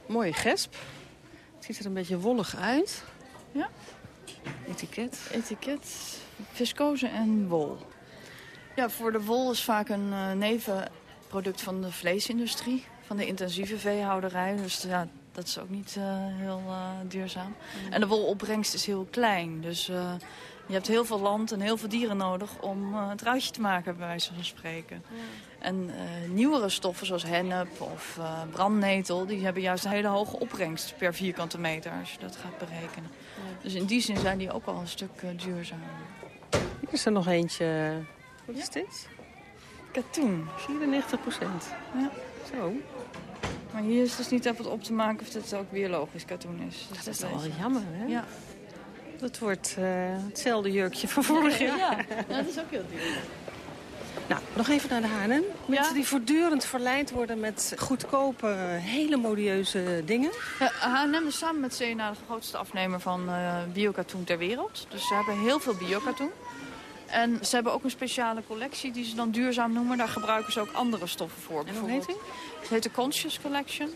Mooie gesp. Ziet er een beetje wollig uit. Ja. Etiket. Etiket, viscose en wol. Ja, voor de wol is vaak een uh, nevenproduct van de vleesindustrie. Van de intensieve veehouderij. Dus ja, dat is ook niet uh, heel uh, duurzaam. Mm. En de wolopbrengst is heel klein. Dus je hebt heel veel land en heel veel dieren nodig om het ruitje te maken, bij wijze van spreken. Ja. En nieuwere stoffen zoals hennep of brandnetel... die hebben juist een hele hoge opbrengst per vierkante meter als je dat gaat berekenen. Ja. Dus in die zin zijn die ook al een stuk uh, duurzamer. Hier is er nog eentje. Wat is ja. dit? Katoen. 94 procent. Ja. Zo. Maar hier is dus niet het op te maken of het ook biologisch katoen is. Dus dat is toch wel jammer, hè? Ja. Dat wordt uh, hetzelfde jurkje van vorig jaar. Ja, ja. ja, dat is ook heel duur. Nou, nog even naar de H&M. Mensen die voortdurend verleid worden met goedkope, hele modieuze dingen. Ja, H&M is samen met CNA de grootste afnemer van uh, biokatoen ter wereld. Dus ze hebben heel veel biokatoen. En ze hebben ook een speciale collectie die ze dan duurzaam noemen. Daar gebruiken ze ook andere stoffen voor. En hoe heet die? Het heet de Conscious Collection.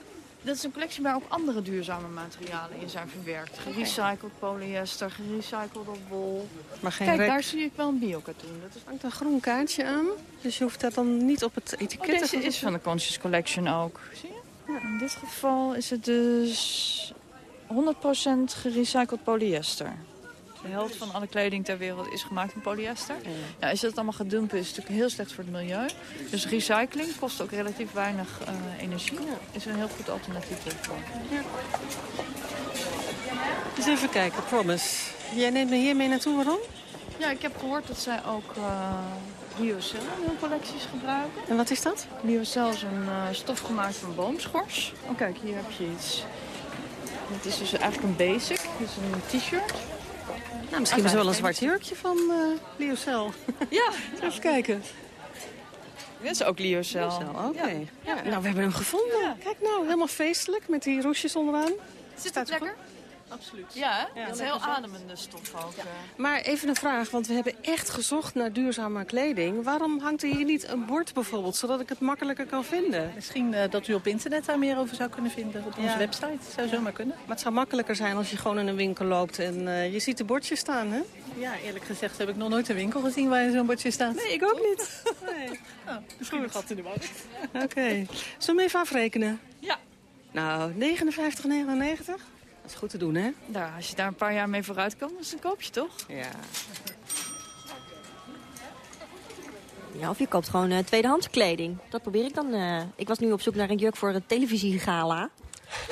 Dat is een collectie waar ook andere duurzame materialen in zijn verwerkt. Gerecycled polyester, gerecyclede wol. Maar geen Kijk, rek- daar zie ik wel een biokatoen. Dat is... hangt een groen kaartje aan. Dus je hoeft dat dan niet op het etiket Oh, te deze is van de Conscious Collection ook. Zie je? In dit geval is het dus 100% gerecycled polyester. De helft van alle kleding ter wereld is gemaakt van polyester. Ja, als je dat allemaal gaat dumpen is het natuurlijk heel slecht voor het milieu. Dus recycling kost ook relatief weinig eh, energie. Is een heel goed alternatief hiervoor. Dus even kijken, Promise. Jij neemt me hiermee naartoe, waarom? Ja, ik heb gehoord dat zij ook eh lyocell in hun collecties gebruiken. En wat is dat? Lyocell is een eh, stof gemaakt van boomschors. Oh kijk, hier heb je iets. Dit is dus eigenlijk een basic. Is een t-shirt. Nou, misschien is wel een zwart jurkje van uh, Lyocell. Ja. even kijken. Dit is ook. Lyocell, oké. Ja. Nou, we hebben hem gevonden. Kijk nou, helemaal feestelijk met die roesjes onderaan. Zit het lekker? Absoluut. Ja, het is heel ademende stof ook. eh. Maar even een vraag, want we hebben echt gezocht naar duurzame kleding. Waarom hangt er hier niet een bord bijvoorbeeld, zodat ik het makkelijker kan vinden? Misschien eh, dat u op internet daar meer over zou kunnen vinden. Op onze Ja. website. Zou zomaar kunnen. Maar het zou makkelijker zijn als je gewoon in een winkel loopt en eh, je ziet de bordjes staan, hè? Ja, eerlijk gezegd heb ik nog nooit een winkel gezien waar zo'n bordje staat. Nee, ik ook niet. Nee. Oh, misschien een gat in de markt. Oké. Zullen we hem even afrekenen? Ja. Nou, 59,99? Dat is goed te doen, hè? Nou, als je daar een paar jaar mee vooruit kan, dan koop je toch? Ja. Ja, of je koopt gewoon eh, tweedehands kleding. Dat probeer ik dan. eh. ik was nu op zoek naar een jurk voor het televisiegala.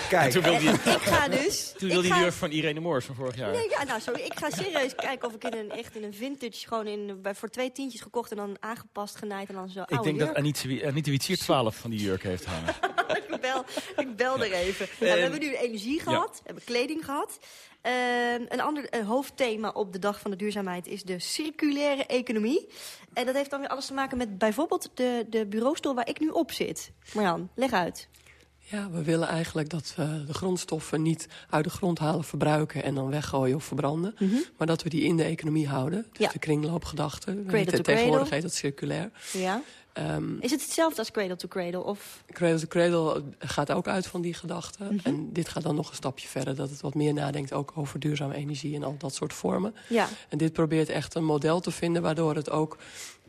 Kijk, toen wilde je, Ik ga dus... toen wilde je ga- jurk van Irene Moors van vorig jaar. Nee, ja, nou, sorry. Ik ga serieus kijken of ik in een, echt in een vintage, gewoon in, bij, voor twee tientjes gekocht en dan aangepast, genaaid en dan zo Ik denk dat jurk. Anita Wie- Anita Witsier 12 van die jurk heeft hangen. ik, bel, ik bel er even. Nou, we hebben nu energie gehad, we hebben kleding gehad. Ehm, een ander eh, hoofdthema op de Dag van de Duurzaamheid is de circulaire economie. En dat heeft dan weer alles te maken met bijvoorbeeld de, de bureaustoel waar ik nu op zit. Marjan, leg uit. Ja, we willen eigenlijk dat we de grondstoffen niet uit de grond halen, verbruiken en dan weggooien of verbranden. Maar dat we die in de economie houden. Dus Ja. de kringloopgedachte. Tegenwoordig heet dat circulair. Ja. Ehm, Is het hetzelfde als cradle to cradle? Of... Cradle to Cradle gaat ook uit van die gedachte. Mhm. En dit gaat dan nog een stapje verder. Dat het wat meer nadenkt ook over duurzame energie en al dat soort vormen. Ja. En dit probeert echt een model te vinden... waardoor het ook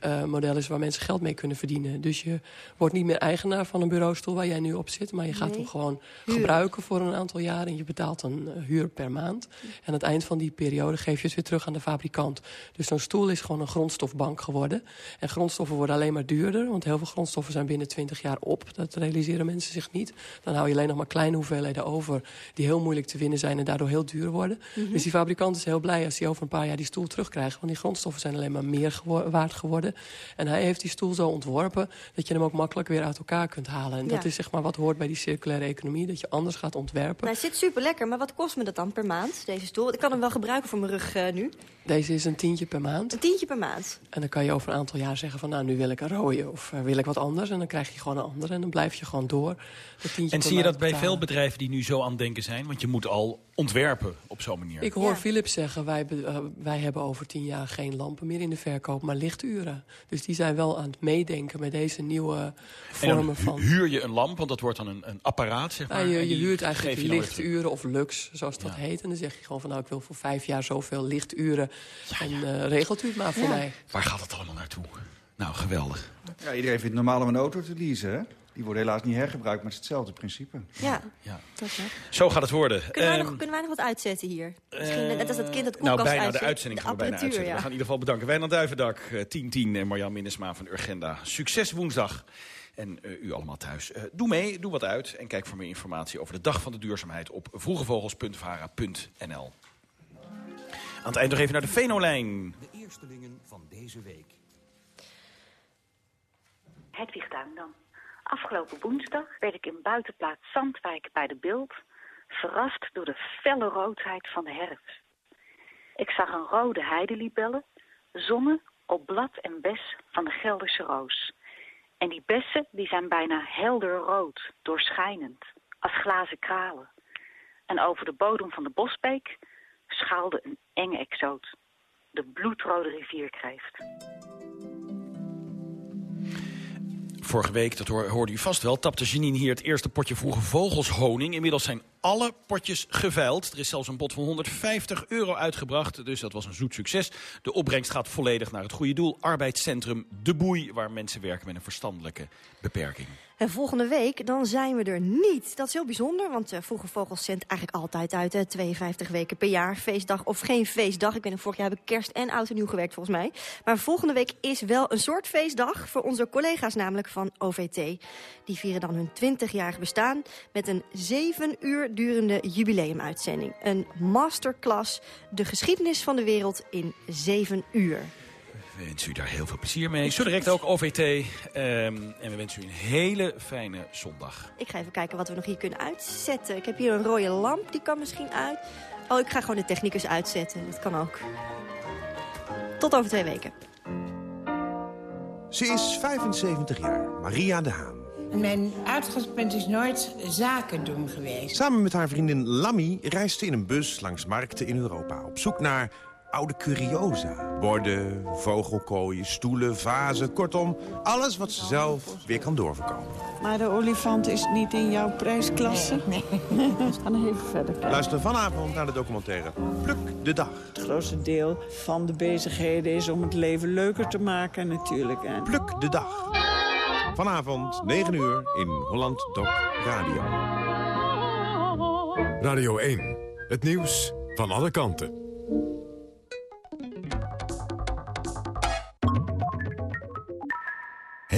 eh, model is waar mensen geld mee kunnen verdienen. Dus je wordt niet meer eigenaar van een bureaustoel waar jij nu op zit... maar je gaat Nee. hem gewoon gebruiken voor een aantal jaren... en je betaalt een eh, huur per maand. En aan het eind van die periode geef je het weer terug aan de fabrikant. Dus zo'n stoel is gewoon een grondstofbank geworden. En grondstoffen worden alleen maar duurder... want heel veel grondstoffen zijn binnen 20 jaar op. Dat realiseren mensen zich niet. Dan hou je alleen nog maar kleine hoeveelheden over... die heel moeilijk te winnen zijn en daardoor heel duur worden. Mhm. Dus die fabrikant is heel blij als hij over een paar jaar die stoel terugkrijgt. Want die grondstoffen zijn alleen maar meer gewo- waard geworden. En hij heeft die stoel zo ontworpen dat je hem ook makkelijk weer uit elkaar kunt halen. En dat is zeg maar wat hoort bij die circulaire economie. Dat je anders gaat ontwerpen. Nou, hij zit super lekker, maar wat kost me dat dan per maand, deze stoel? Ik kan hem wel gebruiken voor mijn rug eh, nu. Deze is een tientje per maand. Een tientje per maand. En dan kan je over een aantal jaar zeggen van nou nu wil ik een rode of eh, wil ik wat anders. En dan krijg je gewoon een andere en dan blijf je gewoon door. En zie je dat bij betalen. veel bedrijven die nu zo aan het denken zijn? Want je moet al ontwerpen op zo'n manier. Ik hoor Philips zeggen, wij, eh, wij hebben over tien jaar geen lampen meer in de verkoop, maar lichturen. Dus die zijn wel aan het meedenken met deze nieuwe en vormen van... hu- huur je een lamp, want dat wordt dan een, een apparaat, zeg maar. Nou, je, huurt eigenlijk je lichturen of lux, zoals dat heet. En dan zeg je gewoon van nou, ik wil voor vijf jaar zoveel lichturen. En eh, regelt u het maar voor mij. Waar gaat het allemaal naartoe? Nou, geweldig. Ja, iedereen vindt het normaal om een auto te leasen, hè? Die worden helaas niet hergebruikt, maar het is hetzelfde principe. Ja, Ja. dat hè. Zo gaat het worden. Kunnen wij, Ehm, nog, kunnen wij nog wat uitzetten hier? Misschien net als dat kind dat nou, koelkast bijna de uitzending gaan we bijna uitzetten. We gaan in ieder geval bedanken. Wijnand Duivendak, eh, 1010 en Marjan Minnesma van Urgenda. Succes woensdag. En eh, u allemaal thuis. Eh, doe mee, doe wat uit. En kijk voor meer informatie over de Dag van de Duurzaamheid op vroegevogels.vara.nl. Aan het eind nog even naar de Venolijn. De eerstelingen van deze week. Hedwig Duindam. Afgelopen woensdag werd ik in buitenplaats Zandwijk bij de Beeld verrast door de felle roodheid van de herfst. Ik zag een rode heidelibelle, zonne op blad en bes van de Gelderse roos. En die bessen die zijn bijna helder rood, doorschijnend, als glazen kralen. En over de bodem van de bosbeek schaalde een enge exoot, de bloedrode rivierkreeft. Vorige week, dat hoorde u vast wel, tapte Janine hier het eerste potje vroege vogelshoning. Inmiddels zijn alle potjes geveild. Er is zelfs een bod van 150 euro uitgebracht, dus dat was een zoet succes. De opbrengst gaat volledig naar het goede doel. Arbeidscentrum De Boei, waar mensen werken met een verstandelijke beperking. En volgende week dan zijn we er niet. Dat is heel bijzonder, want uh, Vroege Vogels eigenlijk altijd uit. Hè, 52 weken per jaar, feestdag of geen feestdag. Ik ben vorig jaar heb ik kerst en oud en nieuw gewerkt volgens mij. Maar volgende week is wel een soort feestdag voor onze collega's namelijk van OVT. Die vieren dan hun 20-jarig bestaan met een 7 uur durende jubileumuitzending. Een masterclass, de geschiedenis van de wereld in 7 uur. We wensen u daar heel veel plezier mee. Zo direct ook OVT. Um, en we wensen u een hele fijne zondag. Ik ga even kijken wat we nog hier kunnen uitzetten. Ik heb hier een rode lamp, die kan misschien uit. Oh, ik ga gewoon de technicus uitzetten. Dat kan ook. Tot over twee weken. Ze is 75 jaar, Maria de Haan. Mijn uitgangspunt is nooit zaken doen geweest. Samen met haar vriendin Lammy reist ze in een bus langs markten in Europa... op zoek naar oude curiosa. Borden, vogelkooien, stoelen, vazen, kortom... alles wat ze zelf weer kan doorverkopen. Maar de olifant is niet in jouw prijsklasse? Nee. nee. We gaan even verder kijken. Luister vanavond naar de documentaire Pluk de Dag. Het grootste deel van de bezigheden is om het leven leuker te maken natuurlijk. Hè. Pluk de Dag. Vanavond, 9 uur, in Holland Doc Radio. Radio 1. Het nieuws van alle kanten.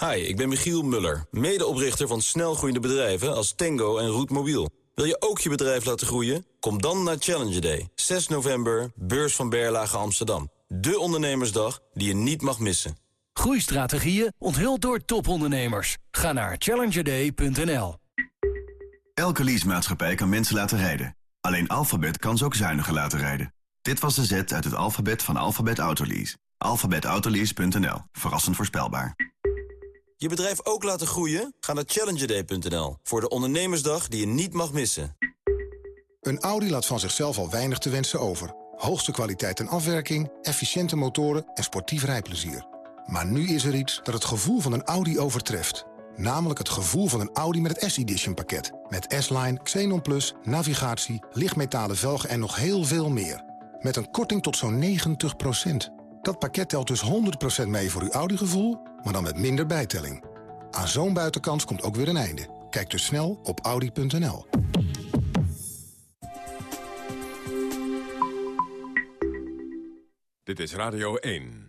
Hi, ik ben Michiel Muller, medeoprichter van snelgroeiende bedrijven als Tango en Roetmobiel. Wil je ook je bedrijf laten groeien? Kom dan naar Challenger Day, 6 november, beurs van Berlage Amsterdam. De ondernemersdag die je niet mag missen. Groeistrategieën onthuld door topondernemers. Ga naar challengerday.nl. Elke leasemaatschappij kan mensen laten rijden. Alleen Alphabet kan ze ook zuiniger laten rijden. Dit was de Z uit het alfabet van Alphabet Autolease. Alphabetautolease.nl. Verrassend voorspelbaar. Je bedrijf ook laten groeien? Ga naar challengerday.nl voor de ondernemersdag die je niet mag missen. Een Audi laat van zichzelf al weinig te wensen over. Hoogste kwaliteit en afwerking, efficiënte motoren en sportief rijplezier. Maar nu is er iets dat het gevoel van een Audi overtreft. Namelijk het gevoel van een Audi met het S-Edition pakket. Met S-Line, Xenon Plus, navigatie, lichtmetalen velgen en nog heel veel meer. Met een korting tot zo'n 90%. Dat pakket telt dus 100% mee voor uw Audi-gevoel, maar dan met minder bijtelling. Aan zo'n buitenkans komt ook weer een einde. Kijk dus snel op Audi.nl. Dit is Radio 1.